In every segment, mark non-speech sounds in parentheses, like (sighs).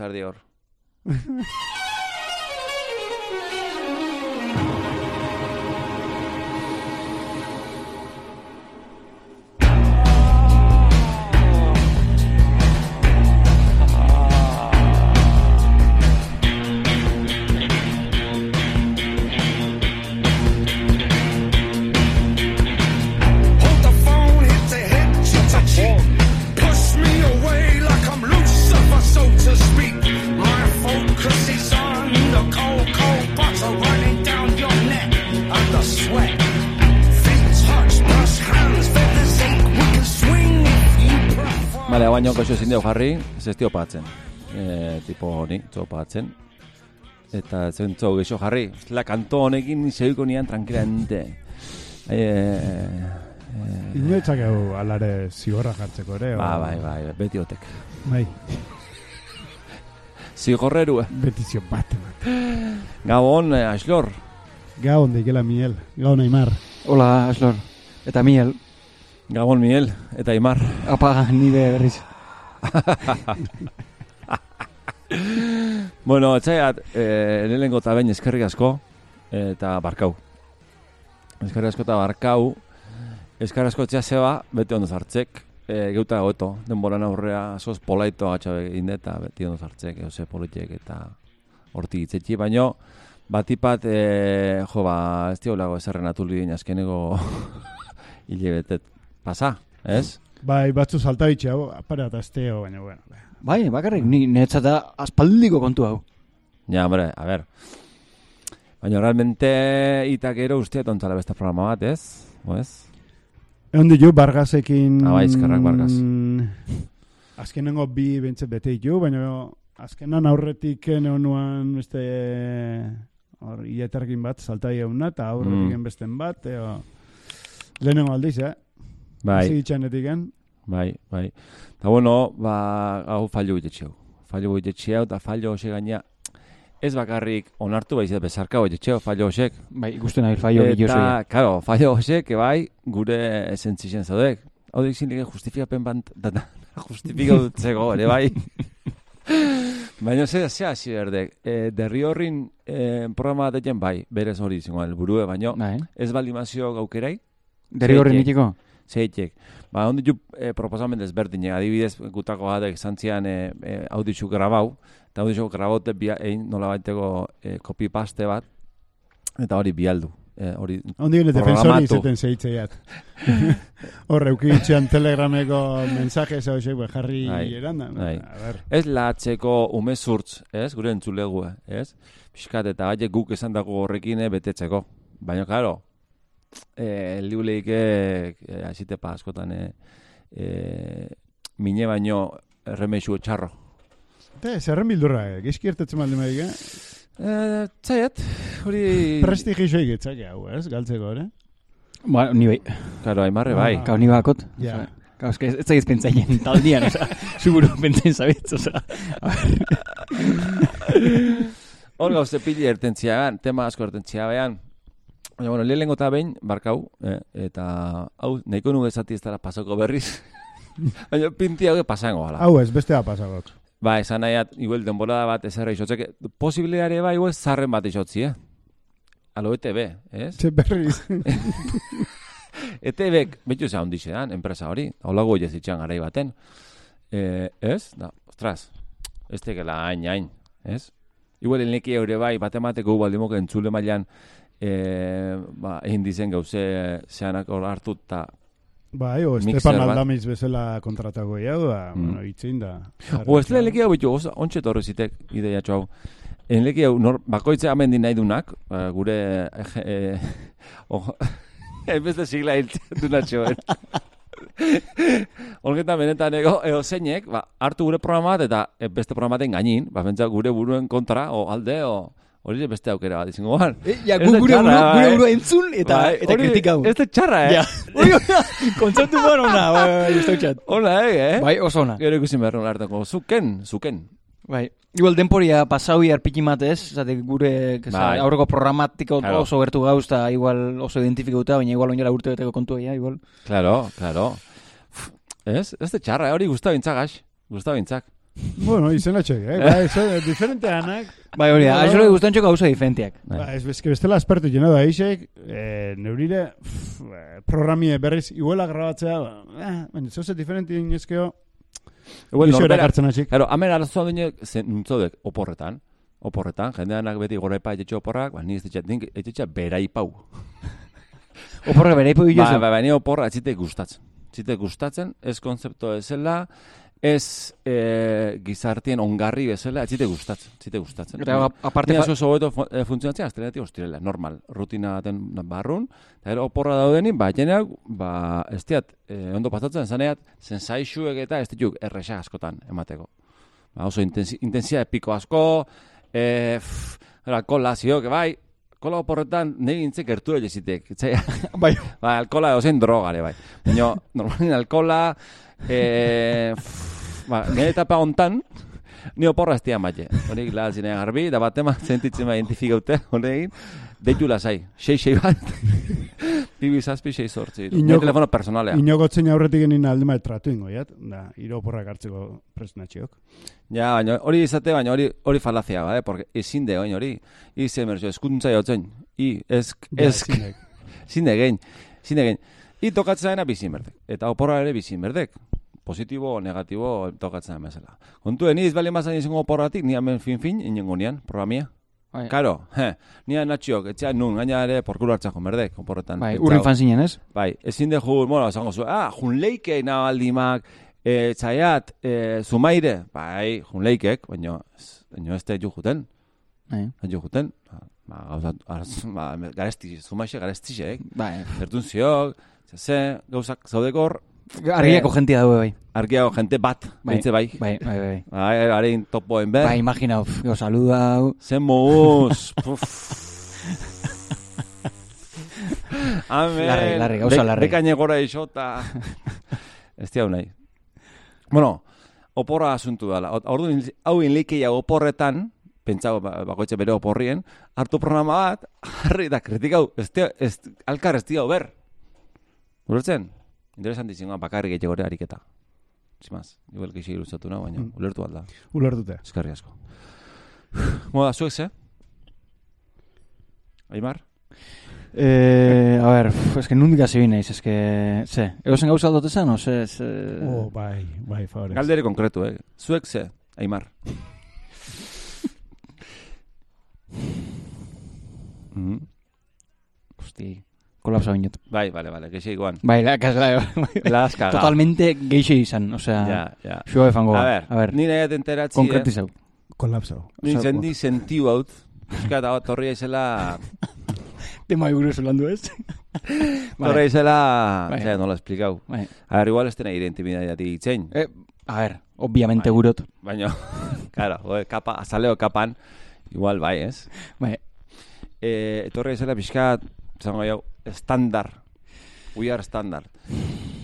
Zardi hor. (laughs) Goxo ezin dugu jarri, ez ez dio patzen. E, tipo honi, txo patzen. Eta zen txo gexo jarri. La kanto honekin zeuko nian tranquilamente. E, e, Inoitzak hau alare zigorra jartzeko ere. ba, bai, bai, beti otek. Bai, Zigorrerue. betizio bat. Gabon, eh, Aslor. Gabon deikela Miel, gabon Aimar. Hola, Aslor. Eta Miel. Gabon, Miel. Eta Imar. Apa, nire berriz. (laughs) Bueno, etxaiat, e, lehenengo eta behin eskerrik asko, eta barkau. Eskerrik asko eta barkau, eskerrik asko etxea zeba, beti ondo zartzek, e, geuta goto, denboran aurrea, soz polaito atxabe egin eta beti ondo zartzek, eose politek eta horti itzetxi, baino, batipat, e, jo, ba, ez diolago eserren atuli dien azkeneko (laughs) hilebetet pasa, ez? Bai, batzu saltabitxe hau, para eta esteo, baina bueno. Bai, bakarrik, ni netzat da aspaldiko kontu hau. Ja, hombre, a ver. Baina realmente itak gero uste tontzala beste programa bat, ez? O ez? Egon ditu, Bargasekin... Ah, bai, eskerrak, Bargas. (laughs) Azkenengo bi bentset bete ditu, baina azkenan aurretik egon nuan beste... Hor, ieterkin bat, saltai euna, eta aurretik Mm. besten bat, eo... Lehenengo aldiz, eh? Bai, Hasi ditxanetik en. bai, bai. Eta bueno, ba, hau fallo gitetxeu. Fallo gitetxeu, eta fallo hose gaina ez bakarrik onartu baiz ez bezarka gitetxeu, fallo hosek. Bai, ikusten nabil faio gillo Eta, claro, fallo hosek, bai, gure esentzien zaudek. Hau dik zineke justifikapen bant, da, da, justifikatzeko, ere bai. (laughs) Baina ze, ze hasi berdek, e, derri horrin e, programa bat egin bai, berez hori izango helburue, baina Bai, ez baldimazio gaukerai, derri Zeitek. ikiko. Zeitek. Ba, ondi ju e, proposamen desberdine, adibidez, gutako batek zantzian e, e, auditxu grabau, eta auditxu grabaute bia, egin nola baiteko e, copy-paste bat, eta hori bialdu. E, hori Ondi gene defensori izaten zeitzeiat. (laughs) (laughs) Hor, eukitxean telegrameko mensaje zau jarri Bai, eranda. ver, Ez latzeko umezurtz, ez? Gure entzulegue, ez? Piskat eta haiek guk esan dago horrekin eh, betetzeko. Baina, claro, eh, liuleik eh, hasite pa askotan eh, eh, mine baino erremexu txarro. Te, zerren bildurra, eh? Gizki ertetzen baldin badik, eh? Eh, zaiet, hori... (laughs) Prestigioa egitzak hau, ez? Galtzeko, ere? Ba, ni bai. Claro, aimarre bai. Ah. Kau, ni bakot. Ja. Kau, eske ez zaiz pentsaien taldian, oza. (laughs) Seguro pentsaien zabitz, oza. Hor gauze pili ertentzia behan, tema asko ertentzia behan. Baina, bueno, lehenengo eta behin, barkau, eh, eta hau, nahiko nuke zati ez pasako berriz. (laughs) Baina pinti hau pasango gala. Hau ez, bestea pasagok. Ba, esan nahiat, igual denborada bat ezerra isotzek, posibileare ba, igual zarren bat isotzi, eh? Alo ETB, ez? Txe berriz. (laughs) ETB, betu za hondixe dan, enpresa hori, holago ez itxan garai baten. Eh, ez? Da, ostras, ez tekela hain, hain, ez? Igual enleki eure bai, batemateko baldimok entzule mailan, eh, ba, egin dizen gauze zeanak hor hartu eta Bai, o Mixer Estepan. Aldamiz bezala kontratago hau, da, Mm. bueno, itzein da. O, ez da enleki hau bitu, oso- ontxe torre zitek, ideiatxo hau. Enleki hau, nor, bakoitze amendi nahi dunak, eh, gure, eh, eh, (laughs) oh, (laughs) ez beste sigla hiltzen. (laughs) Olgetan benetan ego, ego zeinek, ba, hartu gure programa bat eta eh, beste programaten gainin, ba, pentsa gure buruen kontra, o alde, o hori beste aukera bat izango ban. E, ja, Ez gu gure burua, gure burua entzun eta, Bai, eta hori kritikau. Ez da txarra, eh? Ja, oi, (laughs) kontzertu bon ona, (laughs) bai, bai, bai. Hola, eh, eh? Bai, oso ona. Gero ikusi behar nola hartako, zuken, zuken. Bai. Igual denporia pasaui arpiki matez, zate gure Bai. aurreko programatiko Claro. oso gertu gauz, eta igual oso identifikauta, baina igual oinera urte beteko kontua, ja, igual. Claro, claro. Ez? Ez da txarra, eh? hori guzta bintzak, gax. Bueno, izena txek, eh? (laughs) Ba, eso, diferenteanak. Bai, hori da, axo guztan txoko gauza diferentiak. Ba, ez bezke bestela aspertu jena da, isek, eh, neurire, pff, eh, programie berriz, iguela grabatzea, ba, eh, baina zoze diferenti inezkeo, Igual norbera- erakartzen hasik. Claro, hemen arazoa dine, zen, nuntzodek, oporretan. Oporretan, jendeanak beti goraipa etxetxe oporrak, ba, ni ez etxea, nik etxetxea beraipau. (laughs) Oporre bere ipu Ba, ba, ba, ni oporra etzite gustatzen. Etzite gustatzen, ez konzeptu ezela, ez e, gizartien ongarri bezala, etzite gustatzen, etzite gustatzen. Eta aparte, Ni fa- asko hobeto fu- eh, funtzionatzea astelenetik ostirela, normal, rutina baten barrun, eta gero oporra daudenin, ba, jeneak, ba, ez diat, eh, ondo pasatzen, zaneat, zensaixuek eta ez dituk erresa askotan emateko. Ba, oso intensi, intensia epiko asko, e, era, kola, ziok, bai, kola oporretan, nahi gintzek gertu egizitek, itzai, bai, (laughs) Ba, alkola ozen drogare, bai. Baina, normalin alkola, e, pff, ba, nire etapa hontan, ni oporra ez dian batxe. Horik la zinean garbi, da bat ema zentitzen ba identifikaute, honekin, deitu lasai, sei, sei bat, (laughs) bibi zazpi, sei sortzi. Nire Inoko- telefono personalea. Inogotzen aurretik genin aldema tratu ingo, jat? Da, iroporrak hartzeko presnatxiok. Ja, baina hori izate, baina hori hori falazia, bade, porque ezin de oin hori. Ize merzo, eskuntza jotzen. I, esk, esk, Ja, Zin de gein, (laughs) zin de gein. I tokatzen dena bizin berdek. Eta oporra ere bizin berdek. Positibo o negatibo tokatzen bezala. Kontuen, ni izbali mazan izango oporratik, ni hemen fin-fin, inengo nian, programia. bai, Karo, he, ni natxiok, etxean nun, gaina ere porkulu hartzako berdek, oporretan. bai, urrin fan zinen, ez? Bai, ezin de ju, bueno, esango zu, ah, jun leike nabaldimak, e, txaiat, e, zumaire, bai, jun leikek, baina, baina ez da ju juten, Bai, ez ju juten, ba, gauza, ba, garesti, zumaixe garestixe, eh? bai. Gertun ziok, ze, gauzak zaudekor, Argiako jentia daue, bai. argiago jente bat, Bai. behitze bai. Bai, bai, bai. Bai, harein topoen ber. Bai, imagina, uf, jo, saluda, hau. Zen mouz. (laughs) puf. Amen. Larri, larri, gauza larri. Bekaine gora isota. Ez diau nahi. Bueno, oporra asuntu dela. Ordu hau inleikeia oporretan, pentsau ba- bakoitze bere oporrien, hartu programa bat, (laughs) harri da kritikau, ez, ez, alkar ez diau ber. Ulertzen? Interesantizingoa bakarrik etxe gore ariketa. Zimaz, igual kixi iruzatu nahi, baina Mm. ulertu alda. Ulertute. Eskerri asko. (sighs) Moda, zuek ze? Aimar? Eh, a ver, es que nundik hasi bineiz, es que, ze, egozen gauza aldot esan, o ze, ze... Oh, bai, bai, favorez. Galdere konkretu, eh? Zuek ze? Aimar? (laughs) mm. Hosti, kolapsa binut. Bai, bale, bale, geixi iguan. Bai, la, kasla, La cagado. totalmente geixe izan, o sea, Ja, ja. xua efango, A ver, a ver, ni nahi enteratzi, eh? konkretizau. Kolapsau. Ni zendi sentiu haut. Euskara eta torria izela... (laughs) Tema iburu zelandu ez? (laughs) Torria izela... Bai. Bai. nola esplikau. Bai. A ver, igual ez dena ire intimidadiati itzein. Eh, a ver, obviamente Bai. gurot. Baina, (laughs) claro, joder, kapa, azaleo kapan, igual bai, ez? Bai, e, etorri ezela pixkat, zango jau, estandar. We are standard.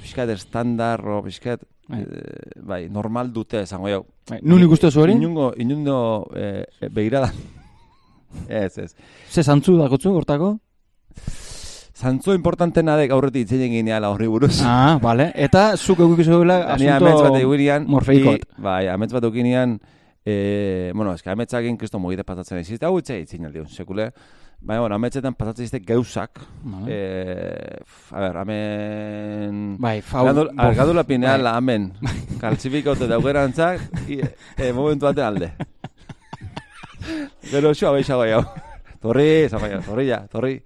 Pixkat estandar, o pixkat, Bai. eh, bai, normal dute, zango jau. bai. nun ikustu zu hori? Inungo, inungo eh, eh, begirada. (laughs) ez, ez. Ze zantzu dakotzu, hortako? Zantzu importantena dek aurretik itzen egin ala horri buruz. Ah, vale. Eta zuk egukizu bat asunto... eguirian, morfeiko i- bai, amets bat eguirian, eh, bueno, eska ametsak egin kristo mogite pasatzen ez. Hau itzai itzin aldion, sekule. Baina, bueno, ametsetan pasatzen izte gauzak. Vale. Eh, a ver, amen... Bai, fau... Gadul, bof. gadula pineal, Bai. amen. (laughs) Kaltzifikote daugerantzak, i, e, momentu batean alde. Gero xo abeixago jau. Torri, zama jau, torri ja, torri.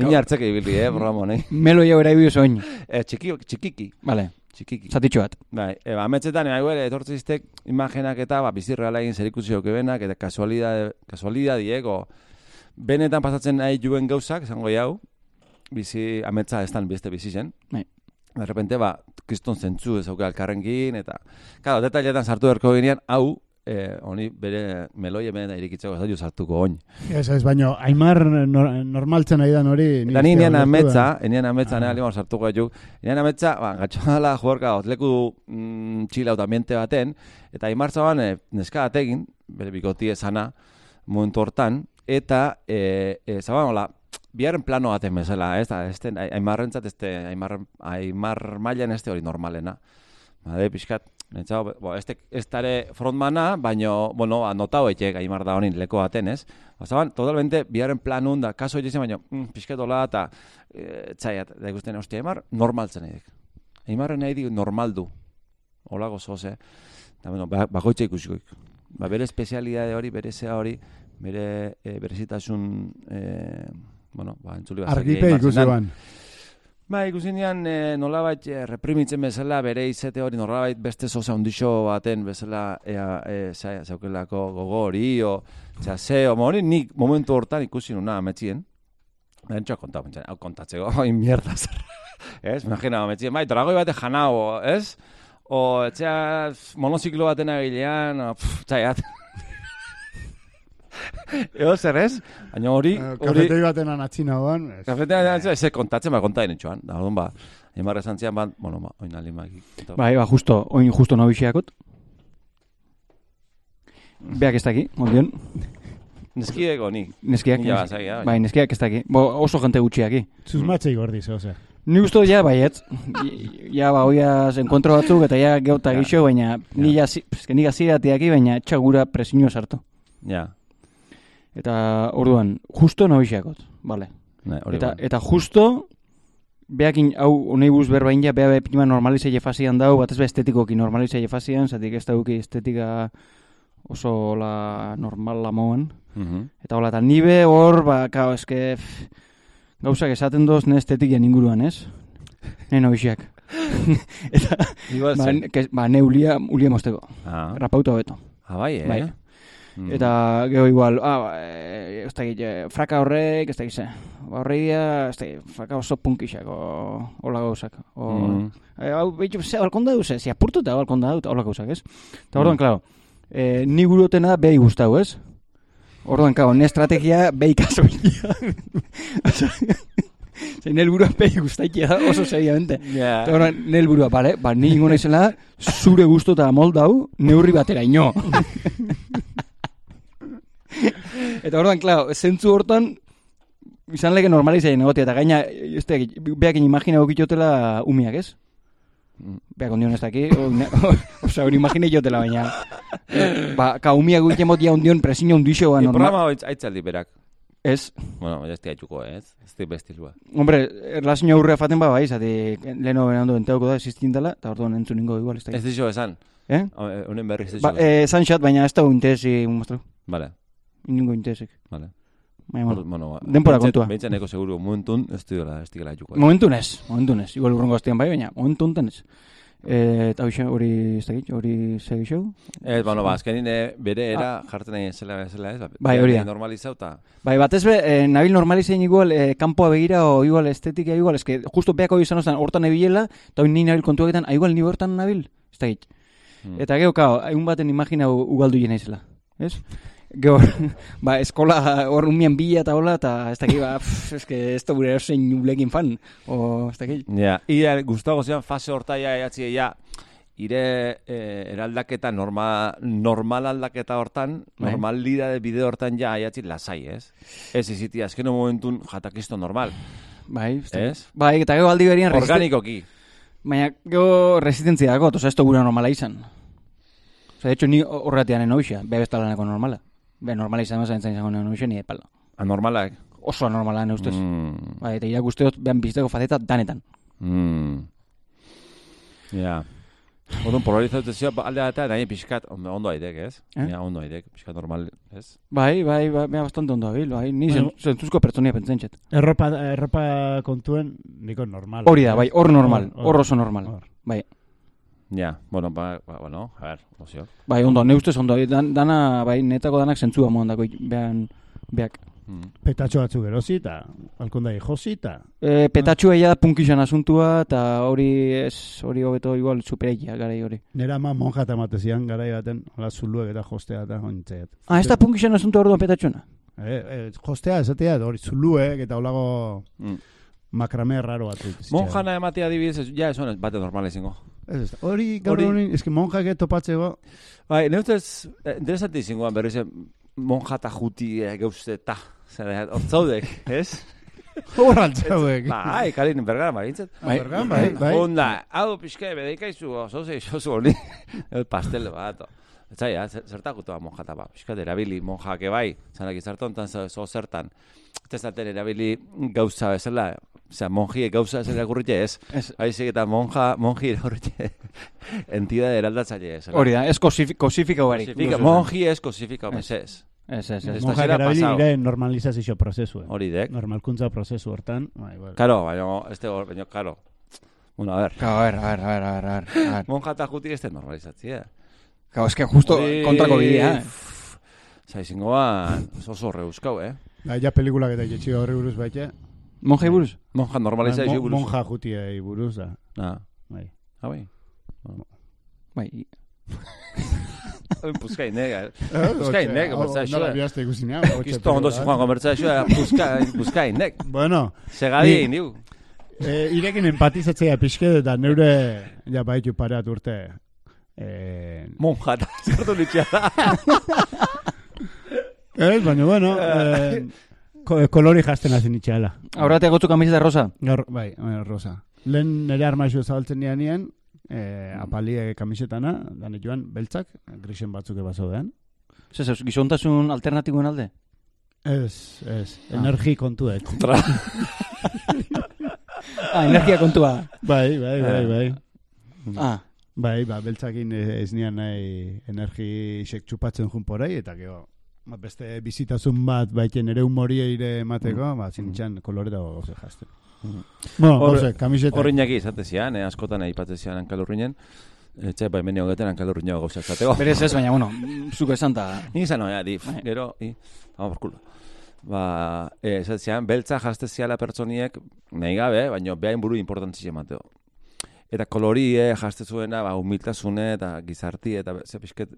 Nini hartzek ibili, eh, programa honek. Melo jau eraibi soin. Eh, txiki, txikiki, Vale, txikiki. zatitxo bat. Bai, e, ba, ametsetan, eba, igual, etortze iztek imagenak eta, ba, bizirreala egin zerikusi benak, eta kasualidade, kasualidadieko, benetan pasatzen nahi juen gauzak, zango jau, bizi, ametsa ez dan beste bizi zen. Bai. De repente, ba, kriston zentzu ez auke alkarrenkin, eta, claro, detailetan sartu berko ginean, hau, eh, honi bere meloi benetan irikitzeko ez da sartuko oin. Ez, ez, baino, Aimar nor, normaltzen ari dan hori... Eta ni nian da da. nian ametza, Ah. limon sartuko etuk, nian ametza, ba, gatxoala juerka, otleku mm, txila eta ambiente baten, eta imartzaban e, neska bategin, bere bikoti esana, momentu hortan, eta, e, e, zaban, hola, biharren plano baten bezala, ez da, ez den, aimarrentzat, ez aimar, aimar mailan ez hori normalena. Bade, pixkat, Nentzau, bo, ez, tek- ez tare frontmana, baino, bueno, anotau etxek, aimar da honin leko baten, ez? Ozaban, totalmente, biaren planun da, kaso egiten, baino, mm, pixketola eta e, txaiat, da ikusten, ostia, aimar, normaltzen dik. Aimarren nahi dik normal du. Hola gozoz, eh? Eta, bueno, ba, bakoitza ikusikoik. Ba, bere espezialidade hori, bere zea hori, bere e, berezitasun, e, bueno, ba, entzuli bat. Argipe ikusi ban. Ba, ikusi nian e, nolabait e, reprimitzen bezala bere izete hori nolabait beste zoza ondixo baten bezala ea, e, za, zaukelako gogo hori, o, zera, ze, o, hori nik momentu hortan ikusi nuna ametxien. Bentsoa kontau, pentsan, hau kontatzeko, (laughs) hoi mierda zer. ez, imagina, ametxien, bai, toragoi bate janao, ez? O, etxea, monoziklo baten agilean, pff, txaiat. Ego zer ez? Baina hori, Eh, hori, Kafetei baten anatzina ban. ez. Kafetean da, ez kontatzen, ba, kontain etxoan. Da, orduan, ba, Emar esan zian, ba, bueno, ba, oin alimak. Bai, ba, justo, oin justo nobixiakot. Beak ez daki, ondion. Neskieko ni. Neskiak, Mila nes- bazai, ja, bai, neskiak ez daki. Bo, oso jente gutxiaki. Susmatzei gordiz, ose. Ni usto ja baietz. Ja ba hoia enkontro batzuk eta ja geuta Ja. gixo, baina ni ja ni gaziratiaki baina txagura presinio sartu. Ja, Eta orduan justo noixakot, vale. ne, hori Eta ba. eta justo beakin hau honei buruz berbain ja bea be prima normalizaile fasian dau, batez be estetikoki normalizaile fasian, zatik ez dauki estetika oso la normal la moen. Mhm. Eta hola, eta nibe hor, ba, kao, eske, pff, gauzak esaten doz, ne estetikian inguruan, ez? Ne noixiak. eta, (laughs) ba, ne, ba, ne ulia, ulia mosteko. Ah, Rapauta hobeto. ah, bai, eh? bai. Mm. Eta gero igual, ah, e, ez dakit, e, fraka horrek, ez dakit ze. Ba, horregia, ez dakit, fraka oso punkixak, o, hola gauzak. O, Mm. e, hau, betxu, ze, balkonda duz, ez, apurtuta balkonda dut, hola gauzak, ez? Eta orduan, Mm. klaro, e, ni gurutena behi gustau, ez? Orduan, klaro, ne estrategia behi kaso. (laughs) Zein helburua behi gustaikia da, oso seriamente. Ja. Eta orduan, ne helburua, bale, ba, ni ingo naizela, zure gustu eta moldau, neurri batera ino. (laughs) (laughs) eta orduan, klaro, zentzu hortan, izan lege normalizaien egotia, eta gaina, ez da, beakin imagina okitotela umiak, ez? Mm. Beak ondion ez daki, o- ne- (laughs) osea, hori imagine jotela, baina, ba, ka umiak guiken motia ondion presino ondixoa, normal, programa hoitz aitzaldi berak. ez? Bueno, ez diatxuko, ez? Ez di bestilua. Hombre, erlazio aurrea faten ba, bai, zati, leheno benando enteuko da, existintela, eta orduan entzun ningo igual, ez da. Ez dixo esan. Eh? Eh, Honen berri ez dixo. Ba, eh, zan xat, baina ez da interesi, mostru. Vale, Inungo interesik. vale. Baina, Bueno, bueno. behintzat- kontua. behintzat neko seguru momentun ez dira ez dira juko. Momentu nez, momentu nez. Igual urrungo aztean bai, baina momentu enten ez. Eh, eta hoxe, hori, ez dakit, hori segi show? Ez, bueno, ba, azkenin eh, bere era jartzen nahi zela bezala ez. Ba, Bai, hori da. Normalizauta. Bai, batez be, eh, nabil normalizein igual, eh, kanpoa begira, o igual estetika igual, eske, justo beako izan ozan, hortan ebilela, eta hori ni nabil kontuaketan, ah, igual ni hortan nabil, ez dakit. Mm. Eta gero, kao, hain baten imagina u- ugaldu jena izela, ez? Gero, (laughs) ba, eskola hor umien bila eta hola, eta ez dakit, ba, pff, eske, ez da gure erosein ulekin fan, o, ez dakit. Ja, ia gustago zian fase hortaia eatzi ja ire eh, eraldaketa normal, normal aldaketa hortan, Bai. normalidade bide hortan ja aiatzi lasai, ez? Ez iziti azken momentun jatakisto normal, Bai, ez ez? Bai, eta gero aldi berian Organikoki. Baina gero resistentzia dago, oza, ez da gure normala izan. Oza, de hecho, ni horretian enoixia, beha bestalaneko normala. Be, normala izan mazan izango enoixia, ni epala. Anormalak. Oso normala, ne ustez. Mm, Bai, eta irakusteot, behan bizteko faceta danetan. mm. Ja. Orduan polarizatu zio alde eta nahi pixkat ondo, aidek, ez? Eh? Ja, ondo aidek, pixkat normal, ez? Bai, bai, bai, beha bastante ondo abil, bai. Ni Bueno. zen, pertsonia pentsentxet. Erropa, erropa kontuen, niko normal. Hori da, bai, hor normal, Hor, oso normal. hor. Bai, Ja, bueno, ba, ba, bueno, a ver, ozio. bai, ondo, ne ustez ondo, dan, dana, bai, netako danak zentzua mondako, behan, beak. Mm. Petatxo batzuk erosi, eta balkondai josi, eta E, petatxua ja punkixan asuntua, eta hori, ez, hori hobeto igual supereikia, garai hori. nera ama monja eta matezian garai baten, hola zuluek eta jostea eta hontzaiat. Ah, ez da punkixan asuntua orduan petatxuna? Eh, eh, jostea esatea, hori zuluek eta holago Mm. makrame raro batzuk. Monjana ematea adibidez, ez- ja, eso bate normal izango. Ez, ez, hori gaur Hori- hori, eski monjak topatzeko, Bai, ne ustez, eh, interesante izangoan berriz, eh, monja eta juti eh, geuzte eta, zer, hor zaudek, ez? (laughs) Hor altzauek. Bai, kalin bergara, bai, intzat. Bai, bai, bai. Onda, hau pixke, bedeikaizu, oso ze, oso honi, (laughs) el pastel bat. Etzai, ja, zertakutua monjata, ba, pixka, erabili monjake bai, zanak izartu ontan, zo, zo zertan. Zaten erabili gauza bezala, osea, monjie gauza ez irakurritxe ez. Haizik eta monja, monji irakurritxe (laughs) entidade eraldatzaile ez. Hori da, ez kosifi- kosifika barik. Monji ez kosifika, mesez. Ez, ez, ez. Zera erabili pasao. ire normalizazio prozesua. Hori dek. Normalkuntza prozesu hortan, bai, bai. Karo, baina, este hor, baina, karo. Bueno, a ver. Claro, a ver, a ver, a ver, a ver, a ver. (laughs) Monja eta juti ez den normalizatzia. Claro, es que justo kontrako bidea, eh? Osa, izingoan, oso horre euskau, eh? Bai, ja pelikulak eta jetxi horri buruz baita. Monjei buruz? Monja normalizazio Mon- buruz. Monja jutiei buruz da. Ah, Bai. ah, bai. Bai, Puzkai nega. (laughs) Puzkai nega, konbertsazioa. Nola bihazte ikusi nea. Kisto ondo zijoan konbertsazioa, puzkai, puzkai nek. Bueno, Segadi egin diu. e, irekin empatizatzea pixke eta neure, ja baitu pareat urte. E, Monja (laughs) eta zertu nitxea da. (laughs) ez, baina bueno, (laughs) e, ko, kolori jasten hasi nitxeala. aurratea gotzu kamiseta rosa. Gaur, bai, bai, rosa. Lehen nire armaixo zabaltzen nian nien, e, apalie kamisetana, dane joan, beltzak, grisen batzuk ebazo den. Zer, zer, gizontasun alternatiboen alde? Ez, ez, Ah. energi kontuek. Tra. (laughs) Ah, energia kontua. bai, bai, bai, bai. Ah, Bai, ba, beltzakin ez, ez nian nahi energi sek txupatzen jun porai, eta gero, beste bizitasun bat baiten ere humorieire emateko, ba, zinitxan kolore dago gauze jazten. Mm. Bueno, Hor- kamiseta. Horriñaki izate zian, eh, askotan aipatzen zian hankalurrinen. Etxe, bai menio geten hankalurrina gauza esateko. berez ez, baina, bueno, zuko esan da. (laughs) Ni izan noia, di, Bai. gero, i, vamos por culo. Ba, eh, esatzean, beltza jazte ziala pertsoniek, nahi gabe, baina behain buru importantzia emateo. Eta kolorie jazte zuena, ba, humiltasune eta gizarti, eta ze pixket,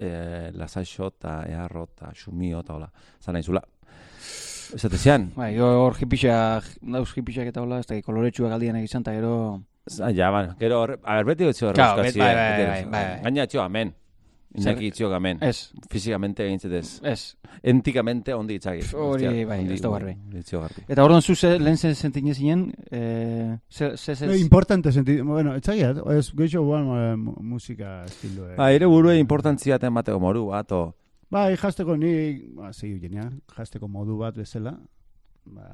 eh, lasaixo eta eharro eta xumio eta hola, zan nahi zula. Esate zian, Bai, hor hipixa, dauz hipixak eta hola, ez da, koloretsuak aldian egizan, eta gero... Ja, bueno, gero, a ber, beti betxio Claro, errezkazio. bet- bai, bai, bai, bai. Gaina etxio amen. Iñaki itxio amen. Ez, Fizikamente egintzetez. ez. Entikamente ondi itzaki. Hori, bai, ez da garbi. Itxio garbi. Eta orduan zu lehen zen sentin zinen, eh, ze, ze, ze, No, importante sentido. Bueno, etzagiat, ez gehiago guan eh, mu- musika estilo. Eh. Ba, ere burue importantzia eta emateko moru bat, o... Bai, jasteko ni, ba, zei genia, jasteko modu bat bezala. Ba,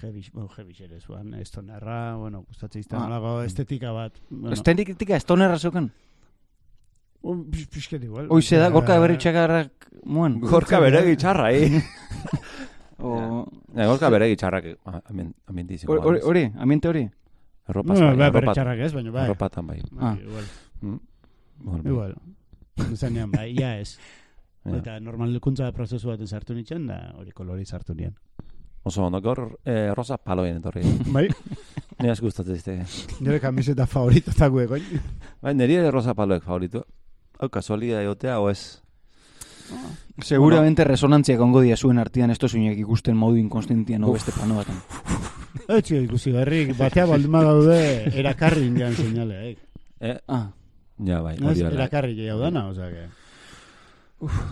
jebiz, bueno, jebiz ere zuan, estonerra, bueno, gustatzen izten Ah. estetika bat. Bueno, Estetika estonerra zeukan? Un pix- pixket igual. Hoize da, gorka berri txakarrak muen. Gorka beregi txarra, eh? (laughs) O- Ja, gorka beregi txarrak, ah, amen, amen dizin. Hori, hori, ambiente hori. Erropa, Bueno, bai, bai, berri erropa, txarrak ez, baina bai. erropatan bai. Bai, Ah. igual. Mm. Bai. Igual. Zanean, bai, ia ez. (laughs) Ja. Eta normalkuntza prozesu baten sartu nintzen, da hori kolori sartu nien. Oso ondo, gaur eh, rosa paloen etorri. (laughs) Bai, Ni asko gustatzen zite. nire kamiseta favoritotak guegoin. Bai, niri ere rosa paloek favoritu. Hau, kasualia jotea, o ez? Seguramente resonantzia kongo dia zuen artean esto zuinak ikusten modu inkonstentian o beste plano baten. (laughs) Etxe ikusi berrik, batea balduma daude erakarri indian seinale, eh? Eh, Ah, ja, bai, hori dela. erakarri gehiago dana, osea que...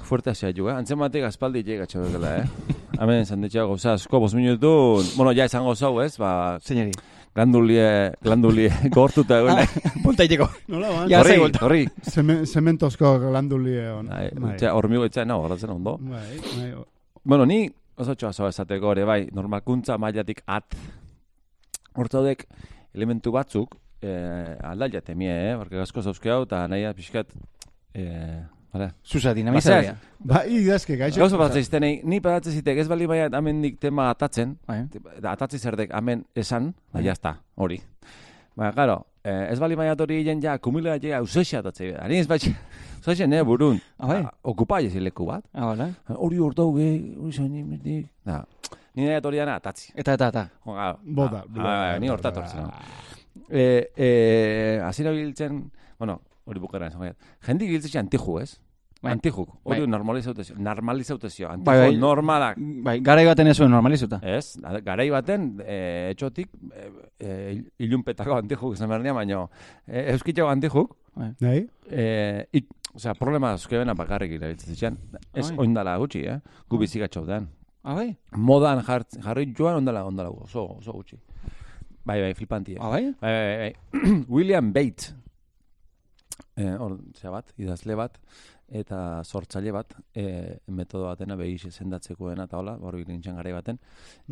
Fuerte hasia ju, eh? Antzen batek aspaldi llega txabekela, eh? Hemen, zandetxea gauza asko, bos minutu, bueno, ja esango zau, ez? Ba, zeinari. Glandulie, glandulie, (laughs) gortuta egon. Punta iteko. Nola (laughs) ban? Ja, horri, horri. Zemen, zementozko glandulie on. Bai, Bai. Hormigo etxea, no, horretzen ondo. Bai, bai. Bueno, ni oso txoa esateko ere, bai, normalkuntza mailatik at. Hortzaudek elementu batzuk, eh, aldaiat emie, eh? Porque asko zauzke hau, eta nahi pixkat, eh, Vale. Zuza, dinamizadea. Bai, idazke, gaixo. Gauza bat zeiztenei, ni padatzen zitek, ez bali baiat amendik tema atatzen, Bai. eta atatzi zerdek amen esan, da jazta, hori. Ba, claro, eh, ez bali baiat hori hien ja, kumila ja, usexia atatzei, ari ez batxe, usexia ne burun, Ah, bai? okupa leku bat, Ah, bale. hori hor dauge, hori zain imetik, da, ni nahi hori dana atatzi. Eta, eta, eta. Jo, ga, Bota, ah, ah, ni bota, hortator bota. zen. Eh, eh, azira biltzen, bueno, hori bukara esan gaiat, jendi biltzen antiju, ez? Bai. Antijuk, hori Bai. normalizautezio, normalizautezio, antiju Bai, bai. normalak, Bai, garai baten ez zuen normalizuta. Ez, garai baten, e, etxotik, e, e, ilunpetako antijuk izan behar baina e, euskitxago antijuk, Nahi? e, it, osea, problema euskebena bakarrik irabiltzen zitzen. Ez Ai. oindala gutxi, eh? Gu bizigatxo den. Ah, bai? Modan jart, jarri joan ondala, ondala, oso, oso gutxi. Bai, bai, flipanti. Ah, bai? Bai, bai, bai. (clears throat) William Bates. Eh, hor, zera bat, idazle bat, eta sortzaile bat, eh, metodo batena behi sendatzekoena eta hola, hor nintzen garai baten.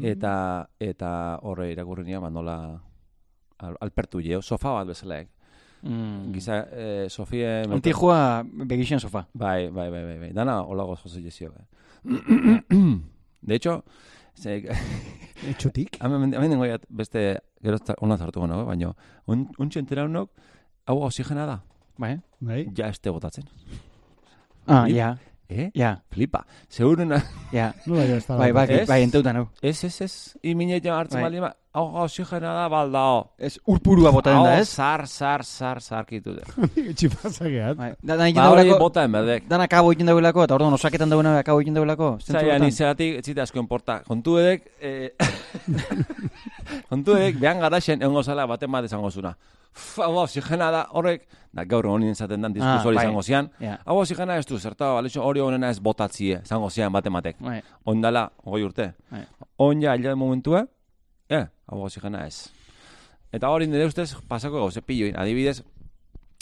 Eta, eta horre irakurri nian, ba, nola al, alpertu jeo, sofa bat bezala, eh? Mm. Giza, eh, Sofie... Antijua begixen sofa. Bai, bai, bai, bai, bai. Dana hola gozo jezio, bai. (coughs) De hecho, ze, Etxotik? (laughs) hemen jat beste gero ona zartuko nago, baina on, ontsi enteraunok hau oxigena da. Bai? Bai? Ja este botatzen. Ah, ja, Eh? ja, Flipa. Seguruna. ja. Nola ja ez da. Bai, bai, bai, enteutan hau. Ez, ez, ez. Iminetan hartzen Bai. baldin ba, hau oxigena da baldao. Ez urpurua botaten da, ez? Zar, zar, zar, zarkitu da. (laughs) Txipazakeat. Bai. Da, da, Ba, hori dagoelako, bota enberdek. dana kabo egiten dagoelako, eta orduan osaketan dagoena kabo egiten dagoelako. zentzu Zaila, hortan. ni zeratik, ez zita asko importa. Kontu edek, eh, (laughs) (laughs) kontu edek, behan garaxen, egon zala baten bat esango zuna. Hau oxigena da, horrek, da gaur honin zaten dan diskurso Ah, hori bai. izango zian. Ja. Hau oxigena ez du, zerta, balixo hori honena ez botatzie, izango zian baten batek. Bai. Ondala, hogei urte. Bai. Onja, alde momentua, eh, hau oxigena ez. Eta hori nire ustez, pasako gauze pilloin, adibidez,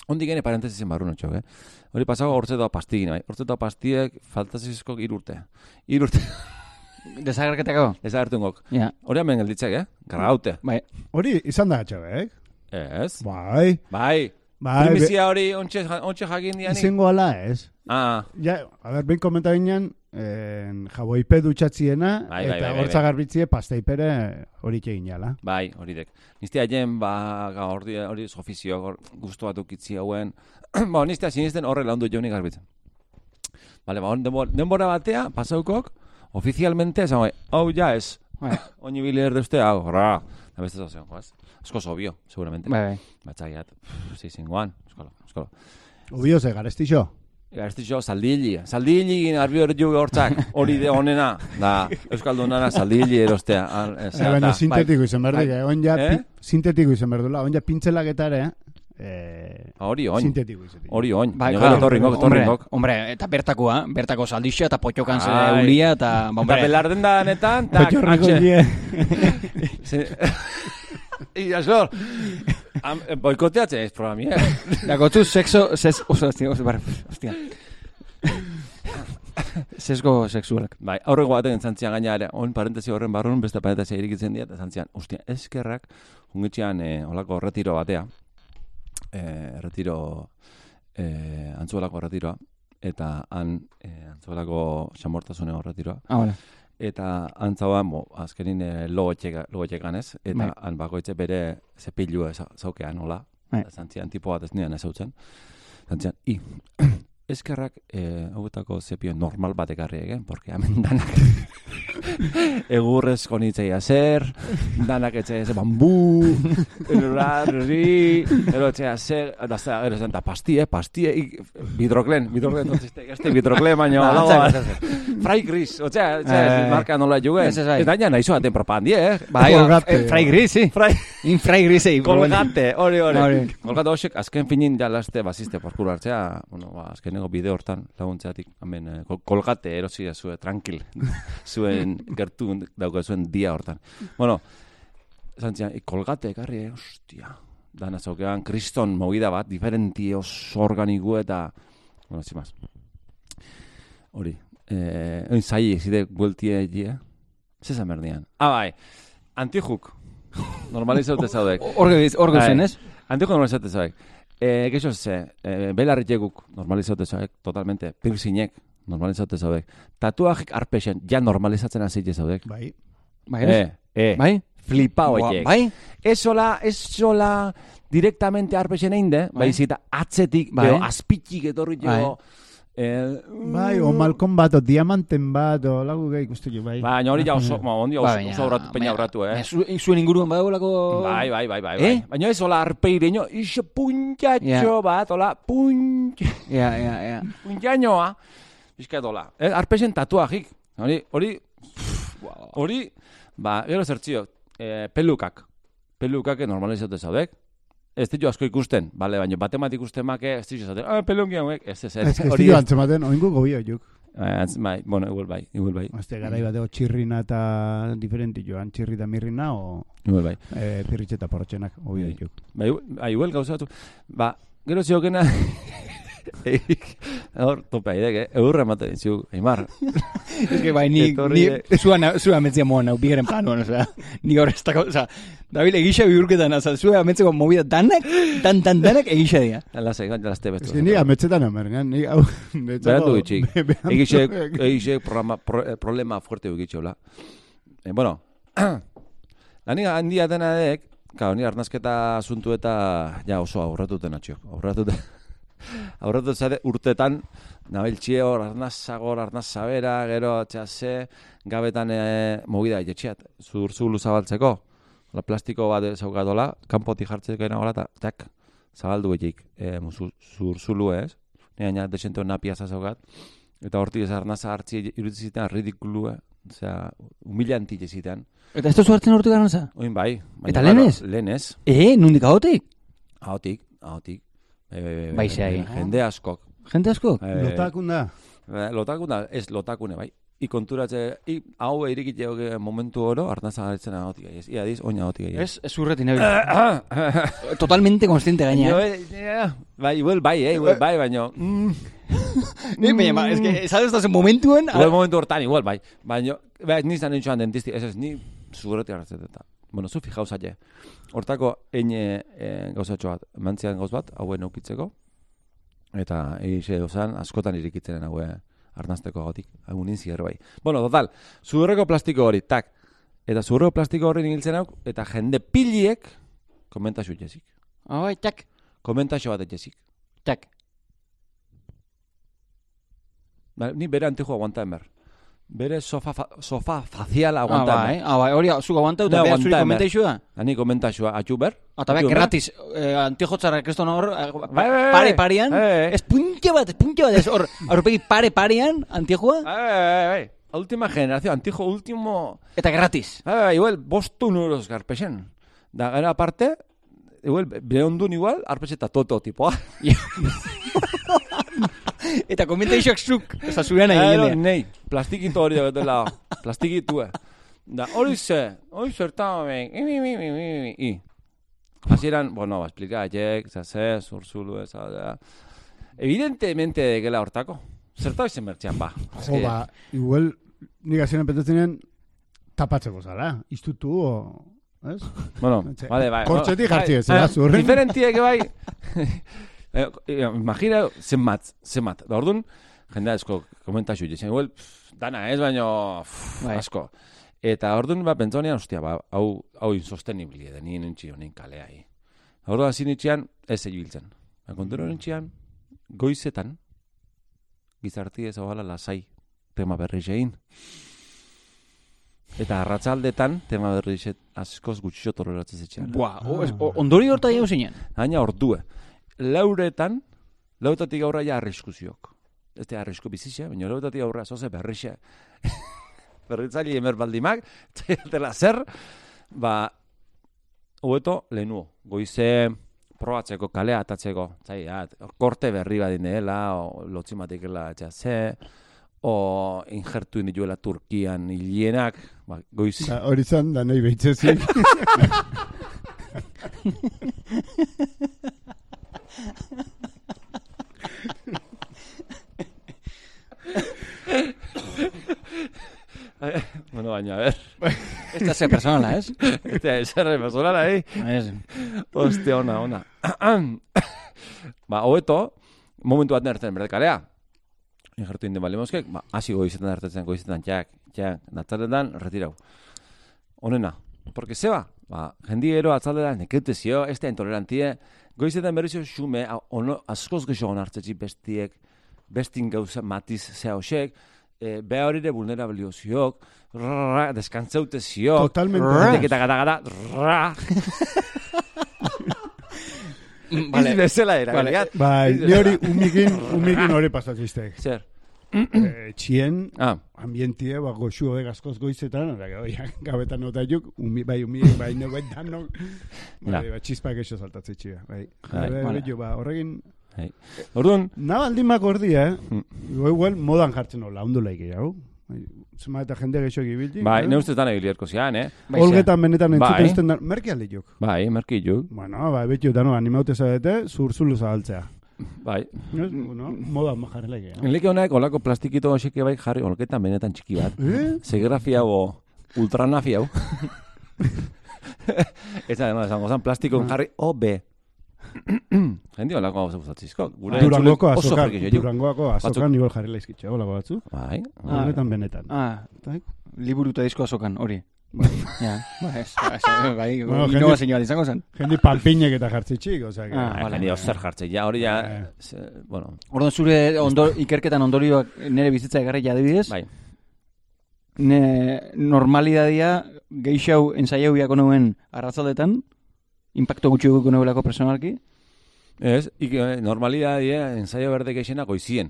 Ondik gene parentesisen barru notxok, eh? Hori pasako hortze doa pastigin, bai. Hortze doa pastiek faltazizko irurte. Irurte, Desagerketako? ezagertungok. Ja. Hori hemen gelditzek, eh? Garraute. Bai. Hori izan da atxabek? Ez? Bai. Bai. Bai, Primizia hori ontxe, ontxe jakin dianik. izango ala ez. Ah, Ja, a ber, behin komenta ginen, en, jaboipe dutxatziena, Bai, bai, eta bai, bai, hortza bai. garbitzie pasteipere hori egin jala. bai, hori dek. Nizte haien, ba, hori, (clears throat) hori ofizio, hor, guztu bat ukitzi hauen. ba, nizte sinisten horre laundu jaunik garbitzen. Bale, ba, denbora, denbora batea, pasaukok, ofizialmente, esan, bai, hau ja ez. Bai. (clears throat) Oini bili erdeuste, hau, horra. Da beste zozen, joaz. Esko obvio, seguramente. Bai, bai. Batzaiat, sí, zinguan, eskola, eskola. Obio ze, garestixo. Garestixo, zaldili, zaldili arbi hori juge hortzak, hori de onena, da, Euskaldunara zaldili erostea. Al, ez, Eh, baina eta- sintetiko izan behar Bai. dike, on ja, Eh? sintetiko izan behar dula, on ja pintzelaketare, eh, Hori oin, sintetiko izan. hori oin. Bai, claro. torringok, Hombre, torringok. Hombre, eta bertakoa, bertako saldixa eta potxokan ze Ai. eulia eta... Ba, Eta hombre, belarden da netan, tak, Potxorreko (laughs) (laughs) (laughs) Ia, zor, am- eh, boikoteatzen ez programi, eh? Da, gotzu sexo... Ses, oso, hostia, oso, bar, hostia. Sesgo sexualak. Bai, aurreko baten zantzian gaina on parentesi horren barrun, beste parentesi irikitzen dira, eta zantzian, ustia, eskerrak, jungitxean, eh, olako retiro batea, eh, retiro, eh, antzuelako retiroa, eta han, eh, antzuelako xamortasuneko retiroa, Ah, vale. Eta antzauan, bo, azkenin eh, logotxekan ez, eta Bai. han bakoitze bere zepilua za- zaukean, hola, Bai. Zantzian tipo bat ez nian ezautzen, zantzian, i, (clears throat) eskerrak eh, hauetako zepio normal bat ekarri egen, porque hemen danak (laughs) egurrez konitzeia zer, danak etxe ez bambu, erorarri, ero etxea zer, da zera, zen, da pastie, pastie, bidroklen, bidroklen, bidroklen, baina, Ba, hola, antzak, ba, frai gris, otzea, Eh, etxea, marka nola juguen, ez, ez, bai. eta baina nahi zoaten propagandi, eh? Bai, Colgate. eh, frai gris, sí. Frai, In frai grisei. Kolgate, (laughs) hori hori. Hori. Kolgate hoxek, azken finin jalaste baziste porkuru hartzea, bueno, ba, azkeneko bide hortan laguntzeatik, hemen, eh, kolgate erosi zue, tranquil, (laughs) zuen gertu dauka zuen dia hortan. Bueno, zantzian, i, kolgate ekarri, eh, ostia, dana zaukean, kriston movida bat, diferenti oso organigu eta, bueno, zimaz. Hori, eh, oin zai, zide, gueltie egia, zezan berdian. Ah, bai, antijuk, (laughs) normalizaute zaudek. Orge, orge Bai. zen, ez? Antiko normalizaute zaudek. Eh, geixo ze, eh, belarriteguk normalizaute zaudek, totalmente, piercingek normalizaute zaudek. Tatuajik arpexen, ja normalizatzen hasi zaudek. Bai. Bai, ez? Eh, eh, Bai? flipa horiek. Bai? Ez sola, ez sola directamente arpexen egin de, Bai. baizita atzetik, Bai. azpitik etorri Bai. Jo. Eh, Bai, o malkon bat, o diamanten bat, o lagu gehi jo, bai. Baina hori ja oso, ma, ondi oso, Ba, oso aurratu, peina aurratu, eh? baina zu- Zuen inguruan badagolako... Bai, bai, bai, bai, Eh? bai. Baina ez hola arpeireño, iso puntxatxo Ja. bat, hola, puntx, Ja, ja, ja. puntxainoa. Bizkat hola. Eh, arpexen tatuajik. Hori, hori, hori, ba, gero zertzio, eh, pelukak. Pelukak normalizatu zaudek. Ez ditu asko ikusten, bale, baina batematik ikusten make, ez ditu zaten, ah, pelunki hauek, ez, ez, ez, Ez ez, antzematen, oingu gobio juk. antz- bai, bueno, igual bai, igual bai, Azte garai bateko txirrina eta diferenti joan, txirri eta mirrina, o igual bai. e, pirritxe eta porrotxenak, hobi Bai. dituk. Ba, igual, ba, igual gauza batu. Ba, gero ziokena... (laughs) Eik, hor, tope aidek, eh? Eurra ematen ziu, Aimar. Es que bai, ni, Etorri ni zua, na- zua metzia moan, hau, bigaren planuan, osea, ni gaur ez dako, osea, Dabil egisa bihurketan, osea, zua metzeko movida danak, dan, dan, danak egisa dira. Lase, laste bestu. Ez que ni ametxetan amer, ni hau... Berandu gitxik. Egixe, Egixe... egixe programa, pro, eh, problema fuerte egitxe, hola. Eh, bueno, (clears throat) lani handia dena dek, Kao, ni arnazketa asuntu eta ja oso aurratuten atxiok. Aurratuten, aurratuten zare urtetan, nabiltxie hor, arnazagor, arnazabera, gero txase, gabetan e, mogida etxeat, zurzulu zabaltzeko. La plastiko bat zaukatola, kanpotik jartzeko gaina gola, eta tak, zabaldu etik, e, zurzulu ez. Ni gaina desente napia zazaukat. Eta hortik ez arnaza hartzi irudizitan ridikulua, osea, humillanti jezitan. Eta ez da hartzen hortu gara naza? Oin bai. baina Eta claro, lehenez? Lehenez. E, nundik ahotik? Ahotik, ahotik. Bai, bai, bai, Bai, zehai. Jende askok. Jente asko? Eh, Lotakunda. eh, Lotakuna, ez lotakune, bai. I konturatze, i, hau irikite momentu oro, arnaza garitzen ahotik. Ez, ia diz, oina ahotik. Ez, ez urreti. (coughs) Totalmente consciente gaina. Eh? eh, bai, igual bai, eh, igual bai, baina... Mm, (laughs) Ni, baina, ba, ez que, sabes, ez momentuen, igual momentu hortan, igual bai. Baina, bai, nizan nintxoan dentisti, ez ez, ni zurreti hartzen eta. Bueno, zu fijau zaie. Hortako, eine e, gauzatxo bat, mantzian gauz bat, hauen eukitzeko. Eta, egize dozan, askotan irikitzen haue arnazteko gotik. Hagun inzier bai. Bueno, total, zurreko plastiko hori, tak. Eta zurreko plastiko hori niltzen hau, eta jende piliek, komentaxu jesik. Ah, bai, txak, Komentaxo bat jesik. txak. Ba, ni bere antijo aguanta emer. Bere sofa, fa, sofa facial Ah, aguanta bai, emer. ah, bai, hori, zuk aguantau, eta Ne behar zuri aguanta, da. Ani komentaxoa, atxu ber? Eta behar, Atxu emer? gratis, eh, antijotzarra kriston hor, eh, Bai, bai, bai. pare parian, Eh, eh. ez puntxe bat, ez puntxe bat, ez hor, aurpegi pare parian, antijoa, Bai, bai, bai, bai. Última generación, antijo último... eta gratis. Bai, bai, igual, bostun euros garpexen. Da, gara aparte, igual, behondun igual, arpexe eta toto tipoa. (laughs) Eta komenteixoak zuk, ez da zurean egin nei, plastikito hori da betela, plastikitue. Da, hori ze, hori zertan, ben, i, mi, mi, mi, mi, mi, i. Hasieran, bueno, ba, explika, jek, zase, zurzulu, ez, da. Evidentemente de gela hortako. Zerta izen bertzean, ba. Ez Jo, que- ba, igual, nik azienan pentsatzenean, tapatzeko zara, iztutu, o... Ez? Bueno, Etxe, vale, bai. kortxetik jartzi ez, bai, zera, zurren. Diferentiek bai. (laughs) Eh, eh, Imagina, zenbat, zenbat. Da orduan, jendea esko komentaxu. Igual, pff, dana ez, baino, pff, Bai. asko. Eta orduan, ba, pentsonean, ostia, ba, hau, hau insostenible da, nien entxi honen kaleai. Orduan, hasi nitxean, ez egibiltzen. Ba, kontero nitxean, goizetan, gizarti ez ahala lasai, tema berri zein. Eta arratsaldetan tema berri askoz gutxio toleratzen zetxean. Buah, o, ez- o, ondori horta jau zinen. Haina ordue. Lauretan, lautatik aurra ja arriskuziok. Ez da arrisku bizitxe, baina lautatik aurra zoze berrixe. (laughs) Berritzaile emer baldimak, (laughs) txaiatela zer, ba, hobeto lehenuo. Goize probatzeko, kalea atatzeko, zai, ja, korte berri badin dela, o lotzimatikela etxase, o injertu indituela Turkian hilienak, ba, goiz, Ba, Hori zan, da nahi behitzezik. (laughs) bueno, baina, a ver, (laughs) Ez da ze personala, ez? eta eserre personala, eh? Ez. Ostia, ona, ona. ba, hobeto, momentu bat nertzen berdekalea. Injertu inde bali moskek, ba, hasi goizetan hartatzen, goizetan, txak, txak, natzaletan, retirau. Honena, porque zeba, ba, jendiero atzaldetan, nekete zio, ez da intolerantie, goizetan berrizio xume, a- ono, askoz gexo onartzetzi bestiek, bestin gauza matiz zea hoxek, e, beha horire vulnerabilio ziok, rrrra, deskantzeute ziok, Totalmente. eta gata gata, rrra, Mm, Vale. Vale. bezala era, Vale. vale. Bai, ni hori umikin, umikin hori pasatziztek. Zer? Eh, txien, Ah, ambientie, ba, goxu hode gazkoz goizetan, eta gero, ja, gabetan nota juk, umi, bai, umi, bai, no, bai, danok, bai, ba, txispak eixo saltatze txia, bai. Bai, Bai, vale. bai, ba, horregin, Bai. Orduan, Na baldin bak ordia, eh? Mm. Igual, modan jartzen hola, ondo laik hau. Zema eta jende gehiago gibilti. bai, ne ustez dan egilerko zian, eh? Bai, Olgetan benetan Bai. entzuten ezten da, merke alde juk. Bai, merki juk, Bueno, bai, beti dano animaute zabete, zurzulu zabaltzea. bai. Ez? Bueno, modan jarri laik, eh? Enleke honek, olako plastikito hoseke bai jarri, olketan benetan txiki bat. (laughs) Eh? Segrafia o ultranafia hau. (laughs) (laughs) Ez da, no, esango zan, plastikon jarri, o, (coughs) B. Jendi olako hau gustatzizko. Gure Durangoko azokan. Durangoako azokan igual jarri laizkitxe, hola batzu. Bai, Ah. Olgetan benetan. Ah, Bai. liburu eta disko azokan, hori. (laughs) Ja, ba, ez, (laughs) bai, Bueno, innovazioa izango zen. Jendi panpinek eta jartzitxik, osea. Ah, Bai, vale. jendi zer jartzen, ja, hori ja, Eh. bueno, Orduan zure ondo, ikerketan ondorioak nire bizitza egarri adibidez, bai. ne normalidadia geixau ensaiau biako nuen arratzaldetan, impacto gutxi guko nuelako personalki, Ez, ik, eh, normalidadie, ensaio berde geixena goizien.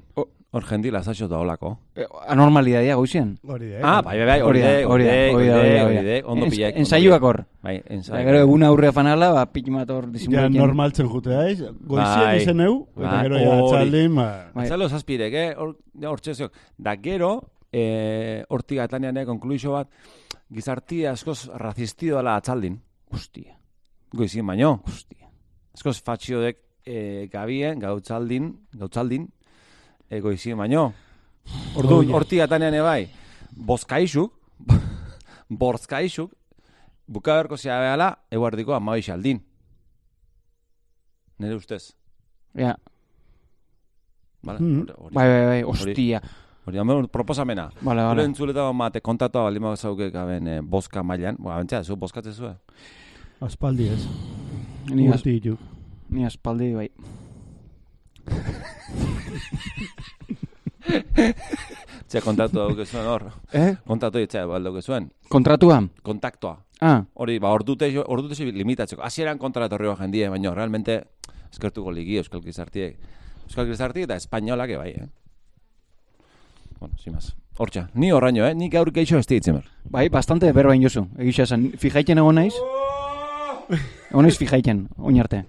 Hor jendi lasatxo da olako. eh, anormalidadia goizien. Hori da, eh? Ah, bai, bai, bai, hori Hori da, hori hori da, hori da, hori da. ondo Ens- pillak. Ensaiuak hor. Bai, Eta ensaio. gero egun aurre fanala, ba, pik bat hor Ja, disimulatzen. normaltzen jute daiz, goizien Bai. izen eu, eta Bai, gero ja hori. atxaldin, ba... Bai. Zalo zazpirek, eh? Hor, ja, hor txeziok. Da gero, eh, hortik atanean, eh, konkluixo bat, gizartia askoz razistido dela atzaldin. Hostia, Goizien baino. hostia. Askoz fatxiodek eh, gabien, gautzaldin, gautzaldin, eh, goizien baino. Ordu, hortik atanean ebai, bozkaixuk, (laughs) borzkaixuk, bukaberko zea behala, eguardiko amabix aldin. Nire ustez. Ja, Vale? Mhm. Hori- hori- bai, bai, bai, hostia. Hori, hori, proposamena. Vale, vale. entzuleta mate kontatu baldin bat zauke gaben eh, boska mailan. Ba, bentsea, zu boskatzen zuen. Aspaldi ez. Ni, az, ditu. ni aspaldi, bai. (laughs) Txe, kontatu dauke zuen hor. Eh? Kontatu ditzea, balduke zuen. Kontratua? Kontaktoa. Ah, Hori, ba, ordute, ordute limitatzeko. Hasieran kontra etorri bat jendie, baina realmente eskertuko ligi Euskal Gizartiek. Euskal Gizartiek eta espainolak bai, eh? Bueno, sin más. Hortxa, ni horraino, eh? Nik aur geixo ez ditzen bai, bastante berba jozu. Egisa esan, fijaiten egon naiz? Egon naiz fijaiten, oin arte.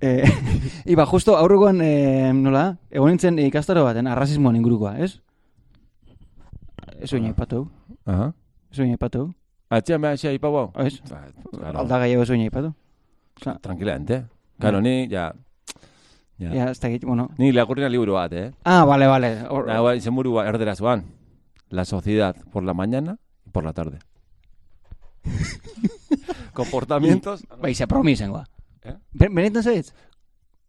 Eh, (laughs) iba, justo aurrekoan, eh, nola, egon nintzen ikastaro baten, arrazismoan ingurukoa, ez? Ez oin aipatu, Aha. ez oin aipatu, Atxean behar xea ipau hau? ez? Ba, claro, Aldagai ez oin aipatu. Tranquilamente. Claro, ni, ja... Ja. Ja, ez da bueno. Ni lakurrina liburu bat, eh? Ah, vale, vale. Hor- Da, igual, izen buru erdera. La sociedad por la mañana y por la tarde. (laughs) Comportamientos... (laughs) Bai, ze promisengoa. Eh? Ben- Benetan zaitz?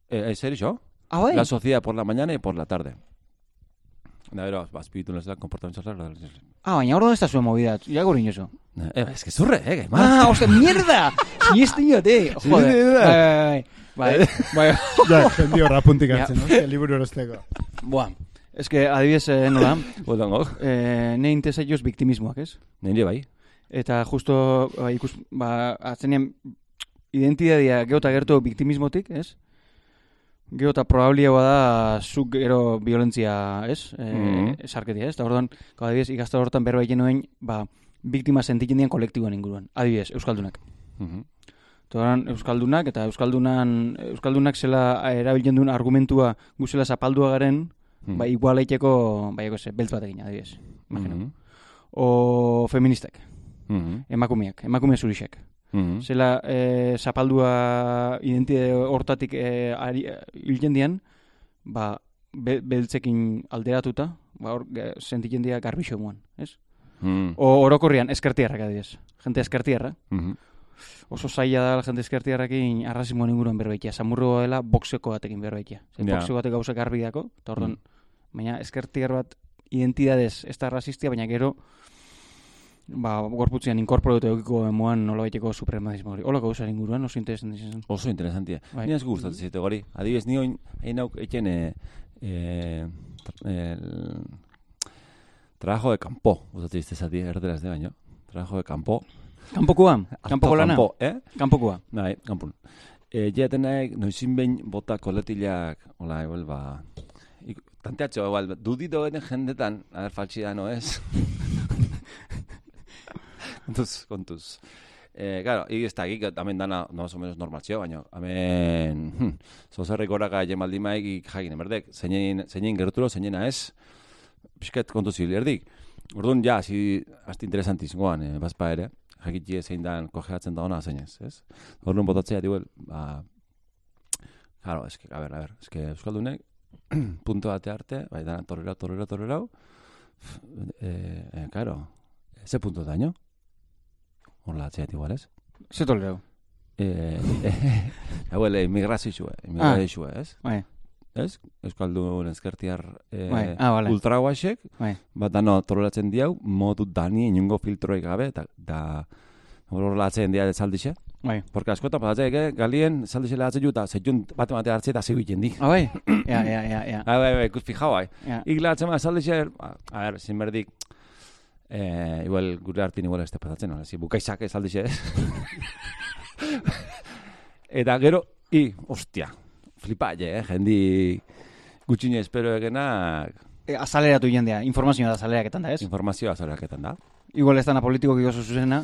Eh, ¿En serio yo? Ah, bai? La sociedad por la mañana y por la tarde. Da, bero, ba, espiritu nezela, comportamientos... Ah, baina hor ez da zuen movida. Ja gure inozu. Eh, es que zurre, eh, que Ah, ostia, mierda! Si ez diot, eh. Sí, Joder. sí, sí. Bai, bai, bai. Bai, Ja, jendi horra puntik hartzen, no? Liburu erosteko. Buah. Ez que, adibidez, eh, nola, Botango. eh, ne interesaioz biktimismoak, ez? Nire bai. Eta justo, ba, ikus, ba, atzenean, identidadia geota gertu biktimismotik, ez? Geota probabiliagoa da zuk gero violentzia, ez? E, Mhm. Sarketia, ez? Eta orduan, adibidez, ikasto hortan berba egin nuen, ba, biktima sentitzen dien kolektiboan inguruan. Adibidez, Euskaldunak. Mhm. Eta orduan, Euskaldunak, eta Euskaldunan, Euskaldunak zela erabiltzen duen argumentua guzela zapaldua garen, Mhm. ba, igual eiteko, ba, ze, beltz batekin, adibidez. Imagino. Mhm. O feministak, Mhm. emakumeak, emakume zurixek. Mhm. Zela e, zapaldua identitate hortatik e, ari, hiltzen dian, ba, be, beltzekin alderatuta, ba, hor, sentitzen dira garbixo muan, ez? Mhm. O orokorrian, eskertiarrak adibidez. Jente eskertiarra. Mhm. Oso zaila da jente eskertiarrakin arrazimoan inguruan berbaitia. Samurro dela boxeko batekin berbaitia. Zer, Ja. Boxeko batek gauzak garbi dako, eta orduan, Mm. baina eskertiar bat identidadez ez da rasistia, baina gero ba, gorputzean inkorporatu eukiko emuan nola baiteko supremazismo hori. Hola gauza inguruan, oso interesan izan. Oso interesantia. Bai. Ni asko gustatzen zite gori. Adibidez, ni oin, nauk eken eh, eh, tra- el, trabajo de campo. Gustatzen zati, erderaz de baino. Trabajo de campo. Kanpokoa, kanpoko lana, campo, eh? kanpokoa. Bai, kanpun. E, jaten nahi, noizin behin bota koletilak, hola, igual, ba... Tanteatxo, igual, dudito geten jendetan, a ver, faltsi da, no ez? (laughs) kontuz, kontuz. eh, claro, y ez da, gik, hemen dana, no, más o menos normal txeo, baina, hemen, hm, zozerrik horaka jen baldi maik, ik jakin emerdek, zeinen, zeinen gerturo, zeinena ez, pixket kontu zibil erdik. Orduan, ja, hasi, hasti interesantizgoan, eh, bazpa ere, jakitxe zein dan kogeatzen da ona zein ez? Orduan botatzea, diguel, ba, claro, eske, a ver, a ver, eske Euskaldunek, (clears throat) punto bate arte, bai, dana torrerau, torrerau, torrerau, eh, eh, claro, ese punto daño, horla atzeat igual, ez? Ze tolerau. Eh, eh, hauel, immigrazioa, immigrazioa, ez? Bai, Ez? Euskaldun ezkertiar eh. (laughs) Ah, vale. ultraguaxek, Bai. bat dano torrelatzen diau, modu dani inungo filtroik gabe, eta da, horrelatzen dia zaldixe. Bai. Porque askotan patatzek, eh, galien zaldixe lehatzen juta, zeitun bate bate hartze eta zeu egiten di. Ah, bai? Ja, ja, ja, ja. Ah, bai, bai, ikut fijau, bai. ja. Ik lehatzen ma zaldixe, a, a ver, sin berdik, eh, igual gure hartin igual ez te patatzen, no? si bukaizak ez zaldixe ez. (laughs) eta gero, i, ostia, flipaile, eh, jendi gutxine espero egenak E, azaleratu jendea, informazioa da azaleraketan da, ez? informazioa zoraketan da. Igual ez dana politikok oso zuzena,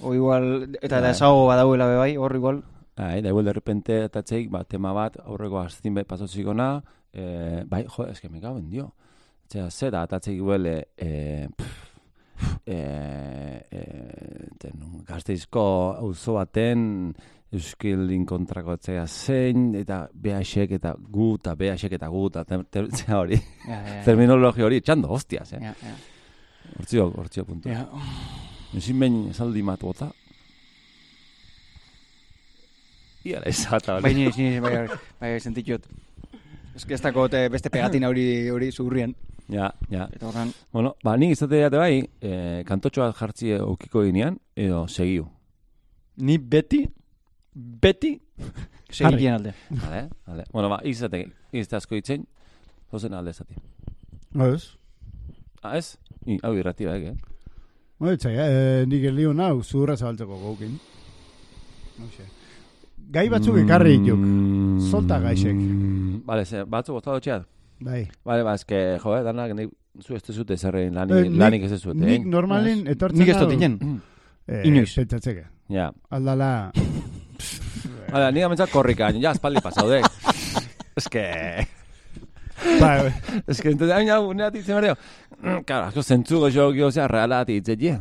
o igual, eta da Bai. esago badauela be bai, hor igual, Bai, da igual de repente atatzeik, ba, tema bat, aurreko astin bet pasotzikona, eh, bai, jo, eske me cago en dio. Osea, ze da atatzeik igual, eh, eh, eh, eh, ten, gazteizko auzo baten Euskildin kontrako etzea zein, eta BHek eta gu, eta BHek eta gu, eta ter, ter, zera (laughs) hori, ja, ja, ja. terminologia hori, txando, hostias, eh? Ja, ja. Hortzio, hortzio puntu. Ja. Ezin behin esaldi matu bota. Ia da izata, Bai, ni, ni, bai, bai, bai, sentitut. Ez que ez dakot eh, beste pegatina hori hori zurrien. Ja, ja. Eta horren, Bueno, ba, nik izate date bai, eh, kantotxo bat jartzi aukiko ginean, edo segiu. ni beti, beti, (laughs) segitien alde. Vale, vale. Bueno, ba, izate, izate asko ditzen, zozen alde zati. Ez? Ah, ez? Ni, hau irrati baek, eh? Bueno, txai, eh, nik elio nau, zurra zabaltzeko gaukin. Hoxe. Gai batzuk ekarri dituk. Solta gaixek. Mm, Vale, ze, batzuk bota dutxeat? Bai. Vale, ba, eske, jo, eh, danak, nik, zu ez zute zerrein Eh, lanik, nik- lanik ez zute, Nik eh? normalin etortzen Nik ez hau, dut inen. eh, (clears throat) inoiz. Pentsatzeke. Ja. Aldala... (laughs) Hala, nik amentzak korrika, ja, espaldi pasaude. (laughs) eske... bai, bai. (laughs) Es que entonces, aina, unea titzen berdeo. Claro, asko zentzu goxo gio, reala titzen je.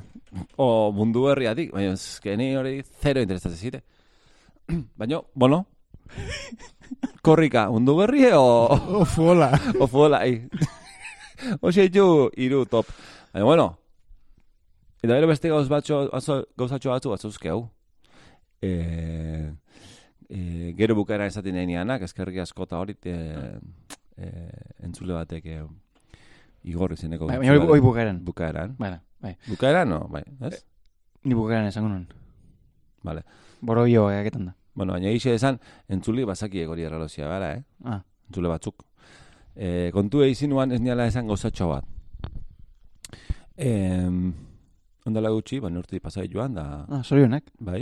O mundu berriatik, baina, es que ni hori zero interesatzen zite. (clears throat) Baina, bueno, korrika, mundu berri o, Uf, hola. o fuola, ai. Oxe ditu, iru top. Baina, bueno, eta bero beste gauz batxo, gauzatxo batzu batzuzke hau. E, e, gero bukaera esaten nahi nianak, eskerrik askota hori, e, e, entzule batek e, igor izeneko. Bai, baina hori- bukaeran. Bukaeran. Bai, bai. Bukaeran, no, bai, ez? Ni bukaeran esango nuen. Vale. Borobio egaketan da. Bueno, baina eixe esan, entzuli bazaki egori erralozia, bera, eh? Ah, entzule batzuk. E, kontu eizinuan ez niala esan gauzatxo bat. E, ondala gutxi, baina urte pasai joan, da, ah sorionak. bai,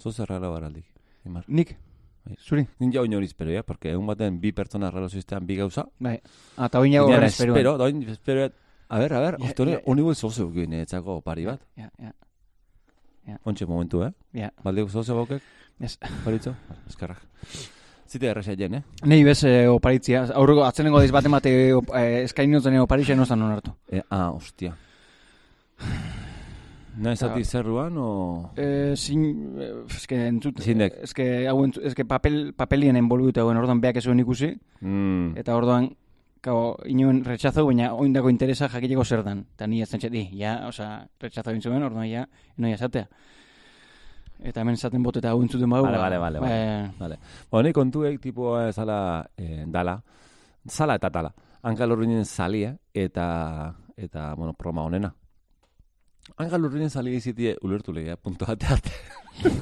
zo zerrara baraldik. Imar. Nik, Bai. zuri. Nin jau inori espero, ja, porque egun baten bi pertsona relazioiztean bi gauza. Bai. Ah, eta oin Niala horrez peruan. espero, da oin espero, a ver, a ver, Ja, ostore, ja. honi guen zoze guen etzako pari bat. Ja, ja, Ontxe momentu, eh? ja. Balde zoze baukek, Ez. paritzo? Eskarrak. Zite erresa jen, eh? Nei bez eh, oparitzia. Aurreko atzenengo deiz bat emate op, eh, eskaini notzen oparitza no zan onartu. E, ah, ostia. Nahi zati zerruan, o... Eh, sin, eh, eske entzut, Zindek. eske hau entzu- eske papel papelien envolvitu hauen orduan beak ez ikusi Mm. eta orduan Kao, inoen rechazo, baina oindako interesa jakiteko zer dan. Eta ni ez di, ja, oza, rechazo egin zuen, orduan ja, inoia esatea. Eta hemen esaten bote eta hau entzuten bau. Vale, ba, vale, vale, vale. eh, Vale. Bueno, ni kontuek tipo zala eh, dala, zala eta tala. Hankal urruinen zalia eta, eta, bueno, proma honena. Hankal urruinen zalia izitie ulertu legia, punto bate arte. (laughs)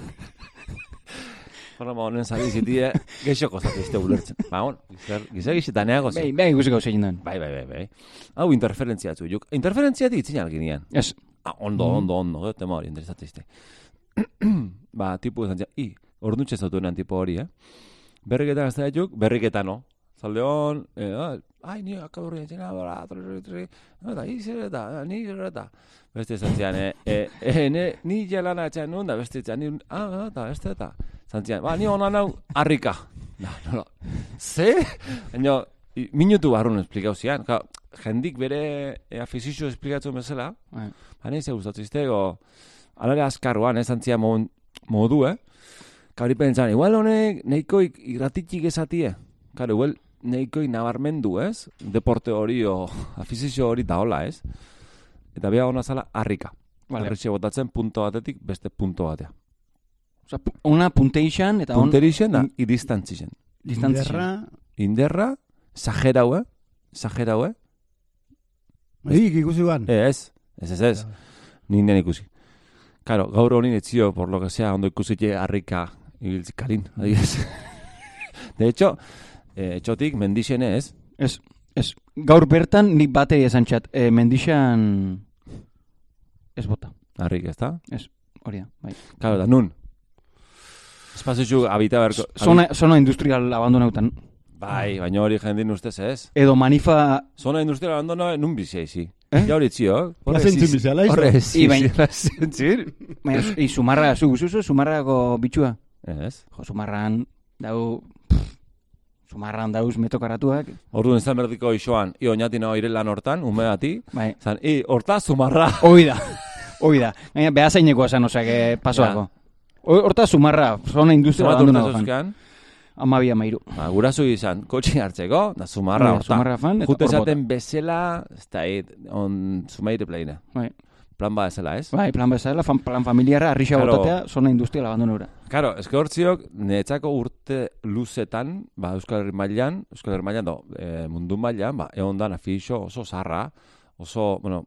Proma honen zalia izitie, geixoko zatizte ulertzen. Ba, bueno, gizar, gizar gizitaneago Bai, bai, ikusiko zein den. Bai, bai, bai, bai. Hau interferentzia zu, juk. Interferentzia di itzin alginean. Ez, Ah, ondo, ondo, ondo, gero tema hori interesatizte. (clears throat) ba, tipu esan i, ordutxe zautuenan tipo hori, eh? Berriketan ez da juk, berriketan no. Zalde hon, eh, ah, ai, ni akaburri entzina, bera, tri, tri, eta, izer eta, ni zer eta. Beste zantzian, e, e, e, ne, ni jelana etxean nun, da beste etxean, ni, ah, eta, beste eta. Zantzian, ba, ni honan hau, harrika. (laughs) Da, no, ze? Baina, i- minutu barrun esplikau zian. Ka, jendik bere e, afizizio esplikatzen bezala, Bai. ba, nahi ze gustatzen iztego, alare askarruan, ez zantzia mod, modu, eh? Kauri pentsan, igual honek neikoik irratitik esatie. Karo, igual neikoik nabarmendu, ez? Deporte hori o (laughs) afizizio hori daola, ez? Eta beha hona zala, harrika. Vale. Harritxe botatzen punto batetik beste punto batea. Osa, una puntation eta on Punterixen da, in- idistantzixen. distantzia. Inderra, Inderra, exagerau, eh? Exagerau, eh? Nik ikusi guan. Eh, ez, ez, ez, ez. Ni nien ikusi. Claro, gaur honin etzio, por lo que sea, ondo ikusite harrika ibiltzik kalin, adibidez. (laughs) De hecho, eh, etxotik mendixene ez, Ez, ez, gaur bertan nik batei esan txat, e, mendixan ez bota, harrik ez da? hori da, bai. Claro, da nun. Espazio habita berko... Zona, zona industrial abandonautan. Bai, baina hori jendin ustez ez. Edo manifa, Zona industrial abandono nun bizi aizi. Eh? Ja hori txio. Ja zentzun bizala, izo? Horre, I baina, sumarra, zu guzuzu, sumarrako bitxua. Ez. Jo, sumarran, dau, pff, sumarran dauz metokaratuak, Orduan izan berdiko isoan, i oinatina oire lan hortan, umeati, bai. zan, i, horta zumarra. (laughs) Hoi da, hoi da. Gaina, behazainekoa esan, osea, que pasoako. Horta sumarra, zona industria Zumatu Amabi amairu. ba, gurasu izan, kotxe hartzeko, da zumarra Bai, horta. Sumarra fan, eta Jute esaten bezala, ez da, it, on zumeire pleine. Bai. Plan ba ezela, ez? Bai, plan bezala, fan, plan familiarra, arrixa Claro. botatea, zona industrial abandonura. Karo, eske hortziok, netzako urte luzetan, ba, Euskal Herri mailan, Euskal Herri mailan, do, e, mundu mailan, ba, egon dan afixo oso zarra, oso, bueno,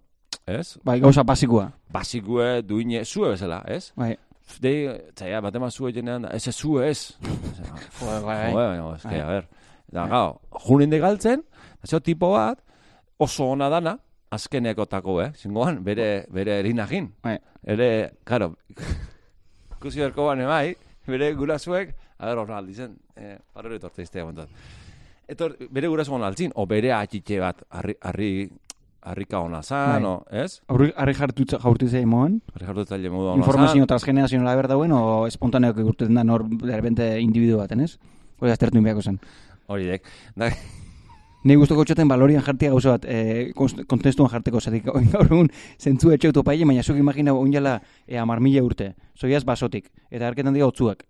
ez? Bai, gauza basikoa. Basikue, duine, zue bezala, ez? Bai. Dei, txaia, batema zue jenean, ez ez zue ez. Bai, bai. Bai. a ber. Da, gau, junin de galtzen, zeo tipo bat, oso ona dana, azkenekotako, eh? Zingoan, bere, bere erinagin. Bai. Ere, karo, ikusi berko bane bai, bere gurasoek, a ber, horra aldizen, eh, parore torte iztea. Etor, bere guraso hona altzin, o bere atxitxe bat, harri, harri, harrika hona zan, Bai. o, ez? Harri harri jartu jaurtu zei moan. Harri jartu zaile modu hona Informazio transgenerazionala ber dauen, o espontaneok egurten da nor derbente individu baten, ez? Hori aztertu inbiako zen. Hori dek. Da, Ni gustoko txoten balorian jartia gauza bat, e, kontestuan jarteko, zatik gaur egun zentzu etxeu topaile, baina zuk imagina oinala e, amar mila urte, zoiaz basotik, eta arketan dira otzuak.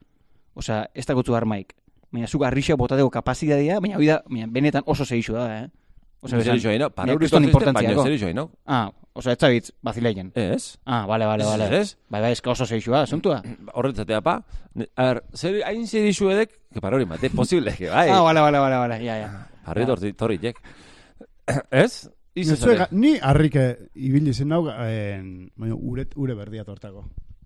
Osea, ez da gotzu armaik. Baina zuk arrixa botateko kapazitatea, baina hoi da, baina benetan oso zeixu da, eh? Zer iso haino, para Baina hori kriston tortizte, baina zer haino. Ah, osea, ez zabitz, bazileien. Ez? Ah, bale, bale, bale. Ez, ez? Bai, bai, eska oso zeixua, asuntua. (clears throat) Horretzatea pa, ne- a ber, zer, hain zer isu edek, que para hori mate, posible, que bai. Ah, bale, bale, bale, bale, ja, ja. Harri torti, torritek. (clears throat) Ez? Izo Zue, zare. ni harrike ibili zen hau, en, baina ure, ure berdia tortako.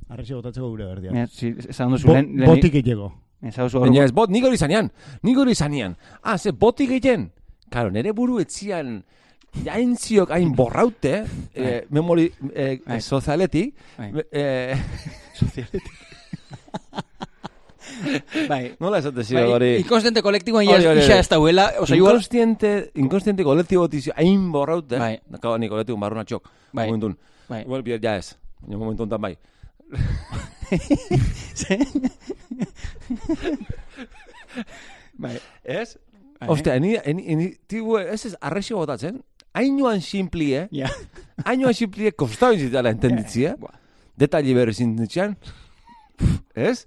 Arrixe botatzeko ure berdia. Mira, si, esan duzu, Bo, lehen, lehen, botik egego. esan duzu, Baina hor- ez, bot, nik hori zanean, nik hori zanean. Ah, ze, botik egiten. Karo, nere buru etzian, jain ziok hain borraute, eh, memori eh, Bai. sozialetik, Bai. eh, (laughs) (laughs) bai, nola esate zio bai, hori? inkonstente kolektiboan Hori, ja hori, isa hori. ez dauela, oza, igual, Inkonstiente, inkonstiente kolektibo tizio, hain borraute, Bai. Nakaba ni kolektibo barruna txok, bai, momentun. bai. Igual bier ja ez, baina momentu honetan bai. (laughs) bai, Ez? Bai. Ostia, eni, eni, eni, tibu, ez ez, arrexio botatzen, hainoan simplie, hainoan simplie kostau inzitala entenditzie, Buah. detalli berri zintzian, ez?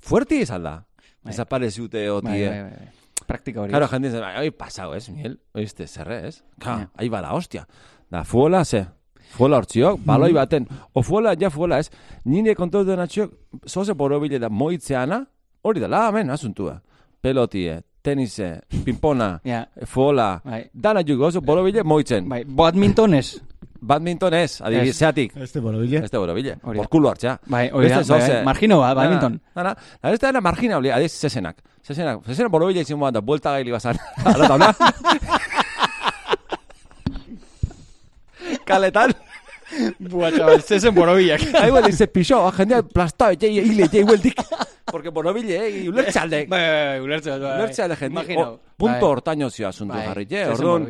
Fuerti izan da. Bai. Desapareziute bai, otie. bai, bai, bai. Praktika hori. Claro, jende zen, oi, pasau, ez, Miguel? Oizte, zerre, ez? Ka, Ja. ahi bala, hostia. Da, fuela, ze? Fuela hortziok, baloi baten. O fuela, ja fuela, ez? Nire kontotu denatxiok, zoze borobile da moitzeana, hori dela, amen, asuntua. Pelotie, tenise, pimpona, Ja, fuela, bai, dana jugo, oso borobile moitzen. bai, Badminton ez, adibidez, Ez. zeatik. Este borobile. Borobile, Hori da. por culo hartzea. bai, hori da, Beste bai, bai, margino bat, badminton. Dana, dana, ez da dana marginable, adiz, zezenak. Zezenak, zezenak borobile izin moan da, buelta gaili bazan. (laughs) Ala taula. (laughs) Kaletan. Bua, chaval, zezen borobilak. Ahí huele, dice pixo, jendea plastado, jai, hile, jai, hueltik. Porque borobile, eh, ulertxalde. Bai, bai, bai, ulertze dut, bai. Ulertxalde jende. Imaginau. O, punto Bai. hortaino zio asuntu Bai, jarri, zezen orduan.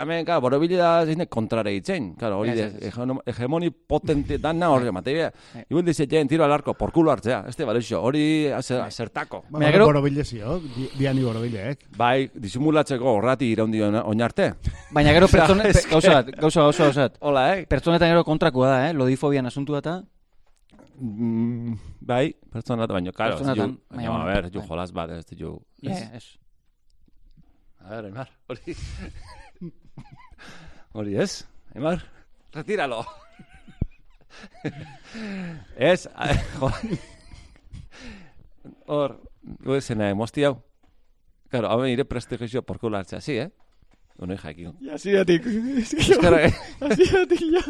Hemen, claro, borobile da zine kontrare itzen. Claro, hori de, hegemoni potente dana hori materia. Bai. Igual dice, jen, tiro al arco, por culo hartzea. Este baleixo, hori aze- zertako. Ba, Baina gero- borobile ziok, di- biani borobileek. Bai, disimulatzeko horrati iraundi oinarte. Baina gero (laughs) pertsone, gauza bat, gauza, gauza, gauza. Hola, eh? Pertsonetan gero kontrakoa da, eh? Lodifobian asuntua eta... Mm, bai, pertsonat, baina, claro, ez Pertsonatan, ju, baina baina, a bueno, ver, ju bai. jolas bat, ez ju, Eh, ez? ez. A ver, Aymar, hori. hori ez, Aymar, retíralo. ez, a- jo. Hor, gu zena, mosti hau. Claro, hau nire prestigio porko lartzea, sí, eh? Unoi jakin. Ja, zidatik. Ez que Euskara, eh? zidatik, ja.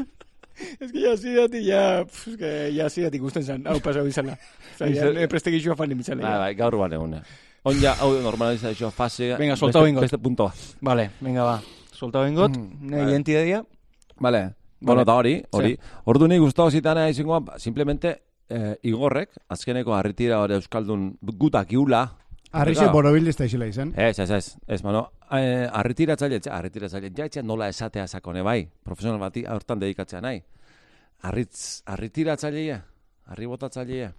Ez que ja, zidatik, ja. pf, Ez que ja, zidatik usten zan. Hau pasau izala. Osa, ja, Ize- ne prestigizioa fan imitzale. Bai, bai, gaur ban eguna. Onja, hau normalizazio fase. Venga, soltau beste- ingot. Beste puntoa. Vale, venga, ba. Soltau bengot, Mm, ne vale. identidadia. Vale. Bueno, eta hori, hori. Sí. Ordu ni gustavo zitana izango simplemente eh, Igorrek azkeneko harritira hori euskaldun gutak iula. Arrixe da izela izan. Ez, ez, ez. Ez, mano, eh, arritiratzaile, etxe, arritiratzaile, ja etxe nola esatea sakone bai, profesional bati hortan dedikatzea nahi. Arritz, arritiratzailea, arribotatzailea.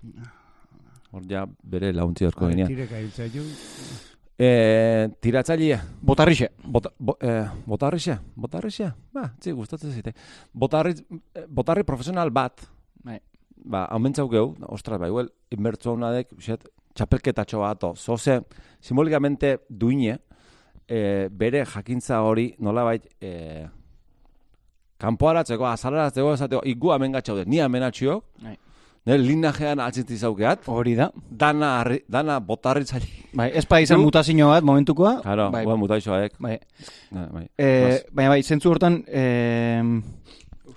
Hor ja bere launtzi horko ginean. Tireka hiltza ju. Eh, tiratzailea, Botarrixe. Bota, bo, eh, botarrixe, botarrixe, ba, tzi, gustatzen zite. Botarri, eh, botarri profesional bat, Bai. ba, aumentzau gehu, ostras, ba, igual, inbertzu honadek, xet, txapelketatxo bat, zoze, simbolikamente duine, eh, bere jakintza hori nolabait, eh, kanpoaratzeko, azalaratzeko, esateko, igu hemen gatxaude, ni hemen Bai. nire linajean altzintzi zaukeat, Hori da. dana, arri- dana botarritzaile. Bai, ez pa izan Gu- mutazio bat momentukoa. Claro, bai. Bai. Bai, bai. Eh, baina bai, zentzu hortan, eh,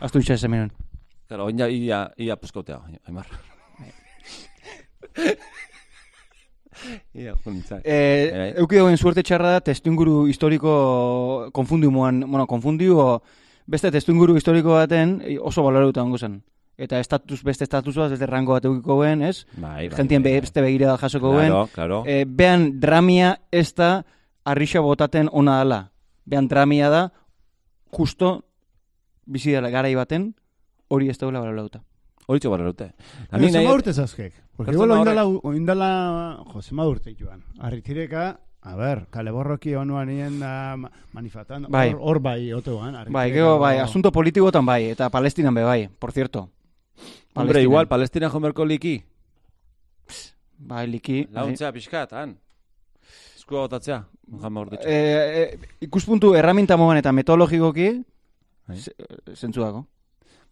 aztu itxa esan minun. Claro, oin ja, ia, ia puskotea, Aimar. (laughs) ia, juntzak. Eh, Bai. euki dagoen suerte txarra da, testuinguru historiko konfundiu moan, bueno, konfundiu, beste testuinguru historiko baten eh, oso balorauta ongo zen. Eta estatus, beste estatus bat, beste rango bat eukiko guen, ez? Bai, bai. Gentien bai, beste begira da jasoko. Claro, claro. Eh, behan dramia ez da arrixa botaten ona dala. Behan dramia da justo bizi dela garai baten hori ez daula balorauta. Horitxo barra dute. Baina zema urte zazkek. Porque igual oindala, oindala, jo, zema urte joan. Arritireka, a ber, kale borroki onuan nien da ma- manifestando. Bai. Hor, hor bai, otoan. Bai, gero, bai, asunto politikotan bai, eta palestinan be bai, por cierto. Hombre, igual, Palestina jomerko liki. Bai, liki. bai. Launtzea pixkat, han. Eskua botatzea, jama hor ditxo. Eh, eh, ikuspuntu erraminta mogan eta metodologikoki, Bai. ze- zentzu dago.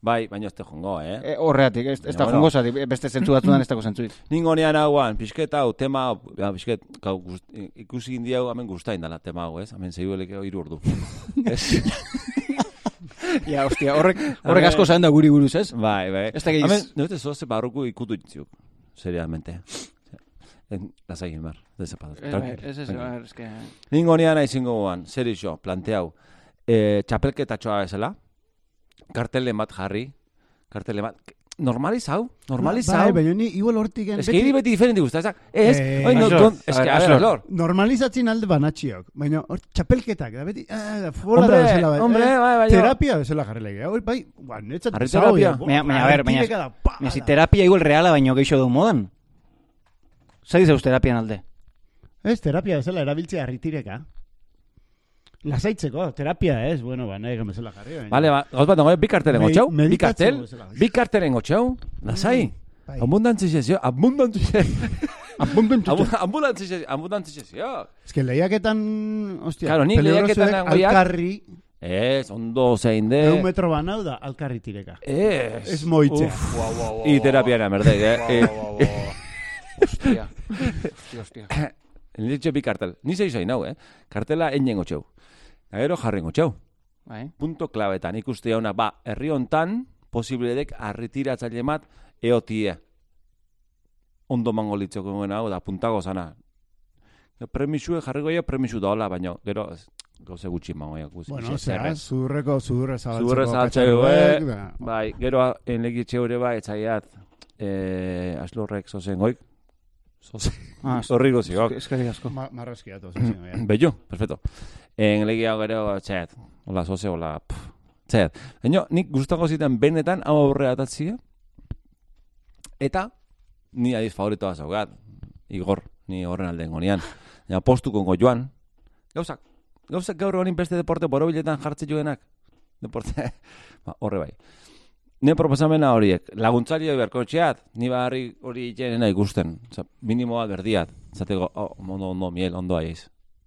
Bai, baina ez te jongo, eh? Eh, horreatik, ez, ez da Bueno. jongo zati, beste zentzu batzudan ez dago zentzuit. (laughs) Ningo nean hauan, pixket hau, tema hau, ja, pixket, gau, gust, ikusi indi hau, hemen guztain dela tema hau, ez? Hemen zeibueleke hiru ordu. (laughs) ez? (laughs) Ja, ostia, horrek, (laughs) horrek asko zain da guri buruz, ez? Bai, bai. Ez da gehiz- Hemen, nire zoze barruko ikutu ditziuk, seriamente. En, lasai bar, desapatu. Eh, bai, Ez, ez, bai, ez, que... Ningo nean aizingo guan, zer iso, planteau. E, txapelketatxoa bezala, kartelen bat jarri, kartelen bat, normalizau, normalizau. Bai, baina ni igual hortik gen. Ez que hiri beti diferenti guzta, ezak, ez, Eh, oin, no, kon, ez a que, ver. Aslor. Normalizatzen alde banatxiok. Baina hor txapelketak, da beti, ah, Hombre, da bezala. bai, hombre, eh, bai, bai, Terapia bezala jarri lege. Hori bai, ba, netzat Arreterapia. Baina, baina, a ver, baina- Baina, si terapia igual reala baino geixo du modan. Zai zeuz terapian alde? Ez, terapia bezala erabiltzea arritireka. Lasaitzeko, terapia ez, bueno, ba, nahi bezala jarri. baina- Vale, ba, gauz bat, nagoen, bi kartelen Me- gotxau, bi meditatzeko kartel, bi kartelen gotxau, lasai. Bai. Abundantzi sesio, abundantzi sesio, Abundantzi- abundantzi sesio, abundantzi sesio. Ez que lehiaketan, ostia, Claro, ni lehiaketan horiak- alkarri, Ez, ondo zein de. eun metro banau da alkarri tireka. Ez. Ez moitzea. Uf, I terapiana merdek, eh. Hostia. Hostia, hostia. (coughs) Ni ditxo bi kartel. Ni zei zain hau, eh. Kartela enien gotxau. Gero jarren gotxau. Bai. Punto klabetan ikuste jauna, ba, herri hontan posibledek arritiratzaile bat eotie. Ondo mango litzoko guen hau, da puntago zana. Premisue jarri goia premisu da hola, baina gero ez, gauze gutxi mango ja. Bueno, zera, zurreko, zurre zabaltzeko. Zurre zabaltzeko, eh. Bai, gero enlegi txeure bai, etxaiat, eh, aslorrek zozen goik, Zoze. Ah, Horri goziok. eskerrik asko. Ma, marrazkiatu, zazien, bai. Bello, perfecto. En legi hau gero, txet, hola, zoze, hola, pff, txet. Baina, nik gustako ziten benetan hau aurrera atatzia, eta ni adiz favoritoa zaugat, Igor, ni horren alden gonean. Ja, postuko joan, gauzak, gauzak gaur honin beste deporte borobiletan jartze joenak. Deporte, (laughs) ba, horre bai. Ne proposamena horiek, laguntzari hori berko txeat, ni barri hori itxenena ikusten. Oza, minimo bat berdiat. Zateko, oh, ondo, ondo, miel, ondo aiz.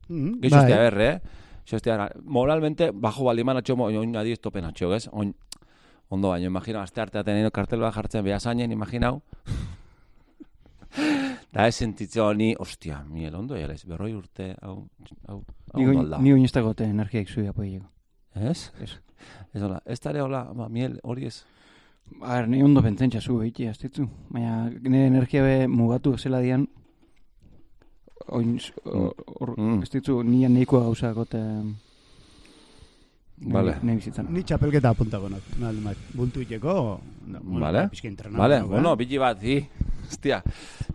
Mm, Geixo bai. berre, eh? Xo estea, moralmente, bajo baliman atxo, mo- oin adiz topen atxo, ez? Oin, ondo baino, imagina, azte arte ateneno kartel bat jartzen beha zainen, imaginau. (laughs) da ez sentitze honi, ostia, miel, ondo ez, berroi urte, hau, hau, hau Ni goin ez dagote energiaik zuia poileko. Ez? Ez. Hola, ez dara hola, miel, hori ez. A ber, ni ondo pentsentza zu behiti, ez ditzu. Baina, nire energia be mugatu zela dian, oin, s- o- hor, Mm. ez ditzu, nian neiko gauza gote... Vale. Ne bizitzan. Ni txapelketa apuntako nak. Naldi mat. Bultu iteko. No, Vale. Vale, bueno, eh? bili bat, hi. Hostia,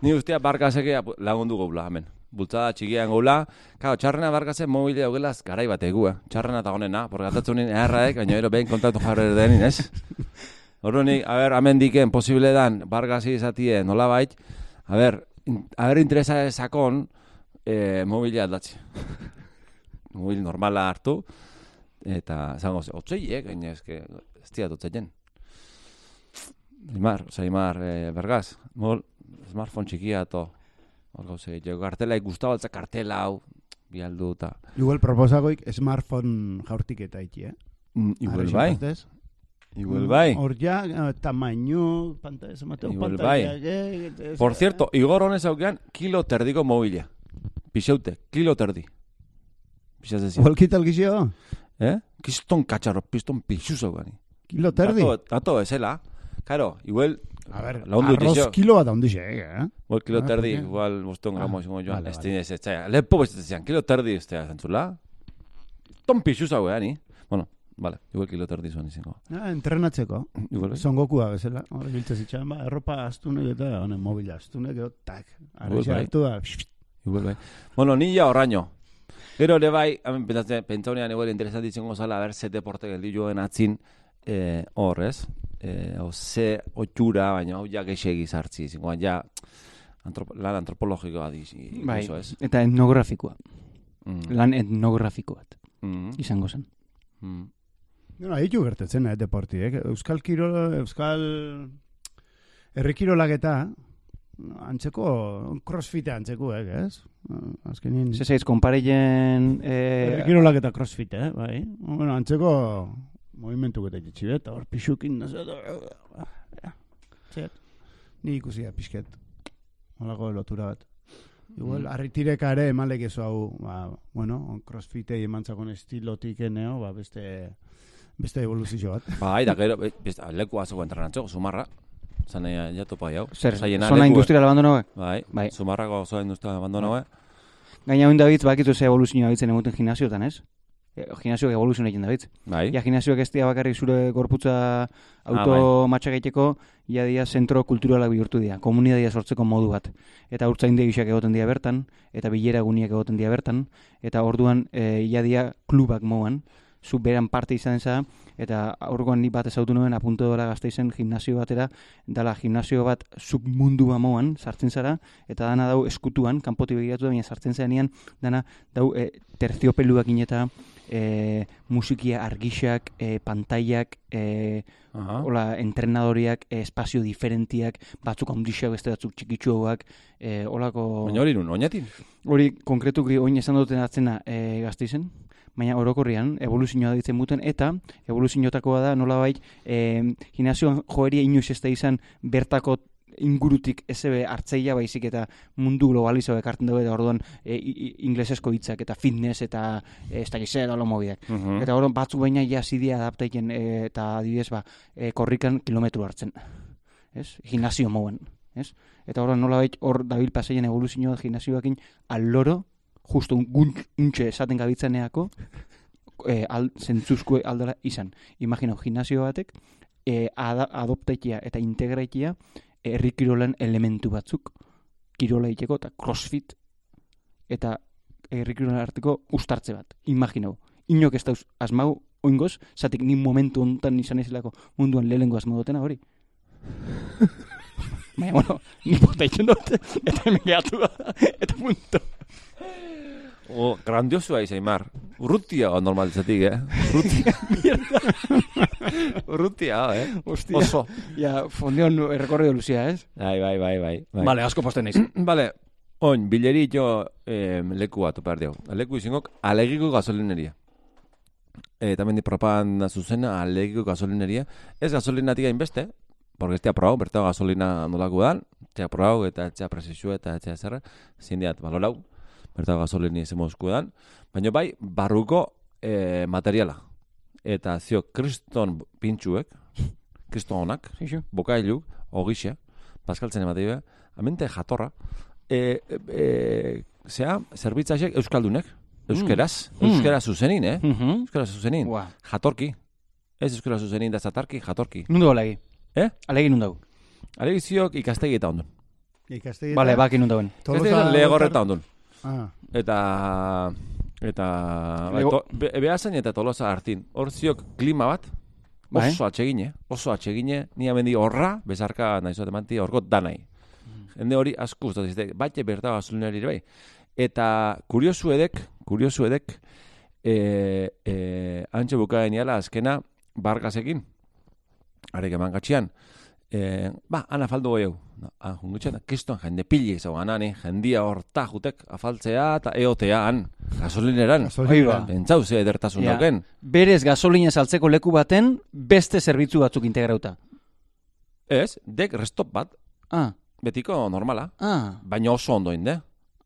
ni ustia barkaseke lagundu gobla, hemen. Bultzada txikian gobla. Kao, txarrena barkasen mobile hogelaz garai bat egu, eh. Txarrena eta honena, porque gatatzen nien eharraek, baina ero behin kontatu jarri denin, ez? (laughs) Horro nik, a ber, hemen diken, posible dan, barkasi izatie, nola bait, a ber, in, a ber interesa sakon, eh, mobile aldatzi. (laughs) Mobil normala hartu, eta, zango, otzeiek, gaina eske, ez diat otzeien. Imar, oza, Imar, eh, bergaz, mol, smartphone txikia to, hor gauze, jo, kartela ikustau altza kartela hau, bialdu eta, Igual proposagoik smartphone jaurtik eta iti, eh? mm, igual bai. Igual bai. Hor ja, eh, tamaño, pantalla, Igual pantalla. bai. eh, eh, Por cierto, Igor honez aukean, kilo terdiko mobila. Pixeute, kilo terdi. Pixaz ezin. Walkita gizio? Eh? Kiston katxarro, piston pixu zaukani. Kilo terdi? Ato, ato ezela. Karo, igual, A ver, arroz kilo bat ondixe, eh? Igual kilo Ah, terdi, igual boston gramo Ah, joan. vale, Ez vale. ez txaia. Lepo bestezian, kilo terdi ustea, zantzula. Ton pixu zaueani. Bueno, vale, igual kilo terdi zuen izango. Ah, entrenatzeko. Igual, bai. Son Gokua bezala. Hor biltze zitxan, ba, erropa astunek eta, honen, mobila astunek, edo, tak. Arrexe bai. hartu da. Igual bai. Bueno, ni ja horraino. Gero ere bai, hemen pentsatzen, pentsaunean igual interesat ditzen zala, a ber, ze deporte geldi joen atzin, eh, hor, ez? Eh, o, ze otxura, baina hau ja geixegi zartzi, zingoan ja, antrop, lan antropologikoa diz, Bai, eso, ez? eta etnografikoa. Mm. Lan etnografiko bat Mm. izango zen. Mm. No, hitu gertetzen, eh, deportiek. Euskal Kirol, Euskal Herri Kirolak eta antzeko, crossfite antzeko, eh, ez? Azkenin... Ze zeiz, konpareien... Eh, Kirolak eta crossfite, eh, bai. Bueno, antzeko movimentu eta jitsi bet, hor pixukin, no sé, Zet, ni ikusia pixket. Holako lotura bat. Igual, Mm. arritireka ere emalek eso hau, ba, bueno, crossfitei emantzakon estilotik eneo, ba, beste, beste evoluzio bat. Bai, da gero, be- beste, leku azoko entrenatzeko, sumarra. Zan ja, ja topa jau. zer, Zaiena zona leku- industrial abandonoa? Bai, Bai. sumarrako zoa industria abandonoa. Gaina hon David, bakitu ze evoluzioa ditzen emuten gimnasioetan, ez? E, Gimnasioak evoluzioa egiten David. Bai. Ja, gimnasioak ez dira bakarrik zure gorputza auto matxak egiteko, ja dia zentro kulturalak bihurtu dira, komunidadia sortzeko modu bat. Eta urtzainde gixak egoten dira bertan, eta bilera guniak egoten dira bertan, eta orduan e, ja dia klubak moan, zu beran parte izan za, eta aurgoan ni bat ezautu nuen apunto dora gazteizen gimnasio batera, dala gimnasio bat submundu moan sartzen zara, eta dana dau eskutuan, kanpoti begiratu da, baina sartzen zarenean, dana dau e, terziopeluak eta e, musikia argixak, e, pantailak, e, hola, entrenadoriak, e, espazio diferentiak, batzuk handixak, beste batzuk txikitsuak, e, holako... Baina hori nun, oinatin? Hori konkretuki oin esan duten atzena e, gazteizen, baina orokorrian evoluzioa ditzen muten, eta evoluziotakoa da nolabait e, gimnasioan joeria inoiz ez da izan bertako ingurutik ezebe hartzeia baizik eta mundu globalizo ekartzen dugu eta orduan e, inglesesko hitzak eta fitness eta e, ez da gizera olo mobideak. Mhm. Eta orduan batzuk baina ja zidia adaptaiken e, eta adibidez ba, e, korrikan kilometro hartzen. Ez? Gimnasio mouen. Ez? Eta orduan nolabait hor dabil paseien evoluzioa gimnasioakin aloro justo un, gunt- untxe esaten gabitzaneako e, al, zentzuzko aldera izan. Imagino, gimnasio batek e, ada, adoptaikia eta integraikia herri kirolan elementu batzuk kirola egiteko, eta crossfit, eta herri kirola arteko ustartze bat. Imaginau. Inok ez dauz asmau oingoz, zatik ni momentu hontan izan ezelako munduan lehengo asmo dutena hori. (laughs) Baina, bueno, ni bota itxen dut, eta hemen gehatu da, eta punto. O, grandiosua izan, Mar. Urrutia normalizatik, eh? Urrutia. (laughs) Urrutia, eh? Hostia. Oso. Ja, fondion errekorrido luzia, ez? Bai, bai, bai, bai. bai. Vale, asko posten naiz. (clears throat) Vale, oin, bileri jo eh, leku bat opar diau. Leku izingok, alegiko gasolineria. E, tamen di propaganda zuzena, alegiko gasolineria. Ez gasolinatik hainbeste, porque ez tea probau, bertao gasolina nolako dan, tea probau eta etxea presizua eta etxea zerra, zindiat balolau, bertao gasolini zemozku dan, baina bai, barruko eh, materiala. Eta zio, kriston pintxuek, kriston honak, Sixo. bokailu, ogixe, paskaltzen ematen dira, amente jatorra, e, e, zea, zerbitzaxek euskaldunek, euskeraz, Mm. euskeraz zuzenin, eh? Mhm. Euskaraz zuzenin, Ua. jatorki. Ez euskaraz zuzenin da zatarki, jatorki. Nundu alegi. Eh? Alegi nundu. Alegiziok ikastegi eta ondun. Ikastegi Vale, baki nundauen. Ez lehegorreta ondun. Ah, Eta... Eta... Bai, Lego- to, be, behazen eta tolosa hartin. Hor ziok klima bat, Bai. oso atsegine, oso atsegine, ni amendi horra, bezarka nahizu emanti, horko danai. Jende hori asko gustatzen zite, baite berta gasolinari ere bai. Eta kuriosu edek, kuriosu edek, e, e, antxe bukaen azkena bargazekin, arek eman gatxian, e, ba, ana faldu goiau. No, han jungutxean, kiston jende pili zau anani, jendia horta jutek afaltzea eta eotea han, gasolineran. ba. Pentsau ze edertasun Ja. dauken. Berez gasolina saltzeko leku baten beste zerbitzu batzuk integrauta. Ez, dek restop bat, Ah, betiko normala, ah, baina oso ondo inde.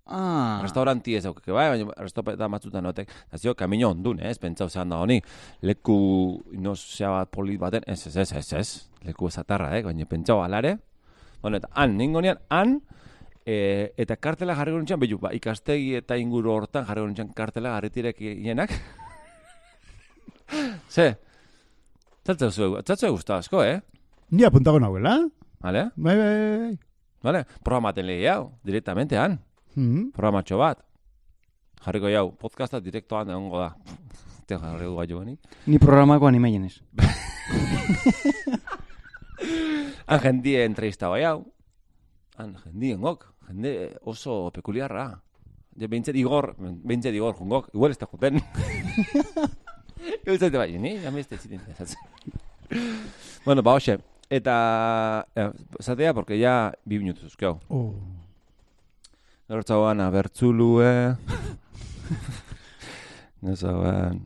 Ah. Restauranti ez aukeke, bai, baina restopeta matzutan notek. Eta zio, kamino ondun, ez, pentsau zehan da honi. Leku, inozea bat polit baten, ez, ez, ez, ez, ez. Leku ezatarra, eh, baina pentsau alare. Bueno, eta han, ningonean, han, e, eta kartela jarri gonitxan, behiu, ba, ikastegi eta inguru hortan jarri gonitxan kartela garritirek hienak. (laughs) Ze, tzatzeu zuen, tzatzeu guztu asko, eh? Ni apuntago nahuela. Vale? Bai, bai, bai, bai. Vale? Programaten lehi hau, directamente han. Mhm. programatxo bat. Jarriko jau, podcasta direktoan egongo da. Te jarriko gai joani. Ni programako animeien ez. (laughs) Han jendie entrevista bai hau. Han jendien gok. Jende oso pekuliarra. Je behintzet igor, behintzet igor jungok. Igual ez da juten. (laughs) Zaite bai, ni, jami ez zitin. bueno, ba, hoxe. Eta, eh, zatea, porque ya bi minutu zuzkeu. Oh. Gertzauan abertzulue. Gertzauan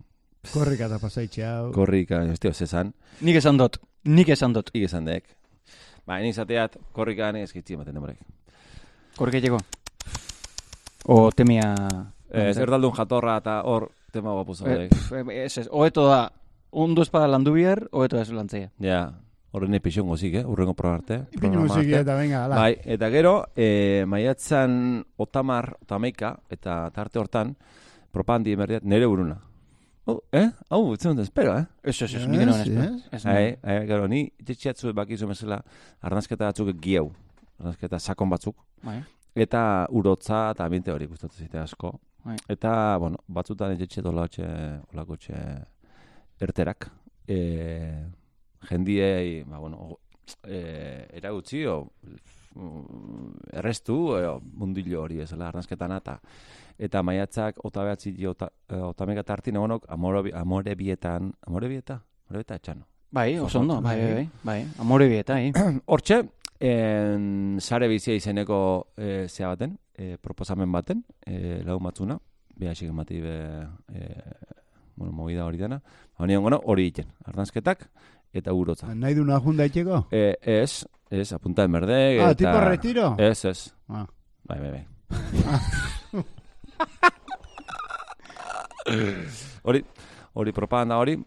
Korrika eta pasaitxe hau. korrika, ez tio, zezan. Nik esan dut, nik esan dut. Ik esan dek. Ba, nik zateat korrika nik eskitzi ematen demorek. Korreketxeko. O temia... Eh, zer daldun jatorra eta hor tema guapu Eh, zaudek. pf, eh, ez ez, oeto da, ondo espada landu bihar, oeto ez lantzea. Ja, horren epixon gozik, eh? Urrengo programa arte. Ipinu eta venga, ala. Bai, eta gero, eh, maiatzan otamar, otameika, eta tarte hortan, propandi emerdiat, nere buruna. Oh, eh? Hau, ez dut espero, eh? Ez, ez, ez, enoen ez. espero. Hai, hai, gero, ni jetxeatzu bakizu mesela, arnazketa batzuk gieu. Arnazketa sakon batzuk. Bai. Eta urotza eta ambiente hori gustatu zite asko. Bai. Eta, bueno, batzutan etxe dolakotxe, olakotxe erterak. E, jendiei, ba, bueno, e, eragutzi, o, mm, errestu, e, mundilo hori ezela, arnazketan eta eta maiatzak ota behatzi ota, e, otameka tartin egonok amore, amore bietan, amore bieta? Amore bieta etxano. Bai, oso ondo, bai, bai, bai, bai. Amore bieta, eh? (clears throat) Hortxe, en, sare bizia izeneko e, zea baten, e, proposamen baten, e, lagun batzuna, behasik emati be, e, bueno, movida hori dena, hori ongono, hori egiten, ardanzketak, eta urotza. Nahi du nahun daiteko? E, ez, ez, apunta en berde, Ah, eta... tipo retiro? Ez, ez, Ah. bai, bai, bai. (laughs) hori, hori propaganda hori,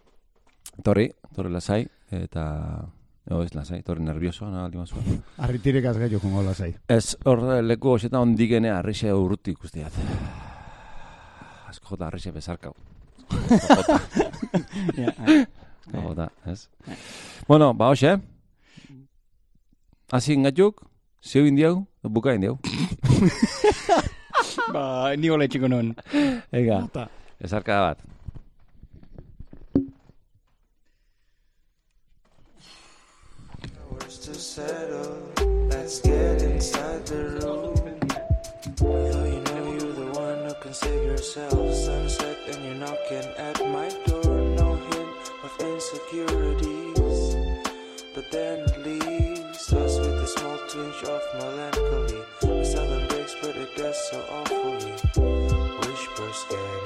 torri, torri lasai, eta... No, ez lasai, torri nervioso, no, aldi mazua. Arritirek azgaio jongo lasai. Ez, hor leku hoxeta ondigene arrixe urruti ikustiat. Asko jota arrixe bezarkau. (laughs) Ja, bai. Jota, ez? Bueno, ba hoxe. Hasi ingatuk, Zeu indiau, buka indiau. Ba, ni hola txiko non. Ega, ezarka bat. Words to settle. Let's get inside the room. Though you know you're the one who can save yourself. Sunset and you're knocking at my door. Insecurities. But then it leaves us with a small twinge of melancholy. The seven breaks, but it does so awfully. Whispers can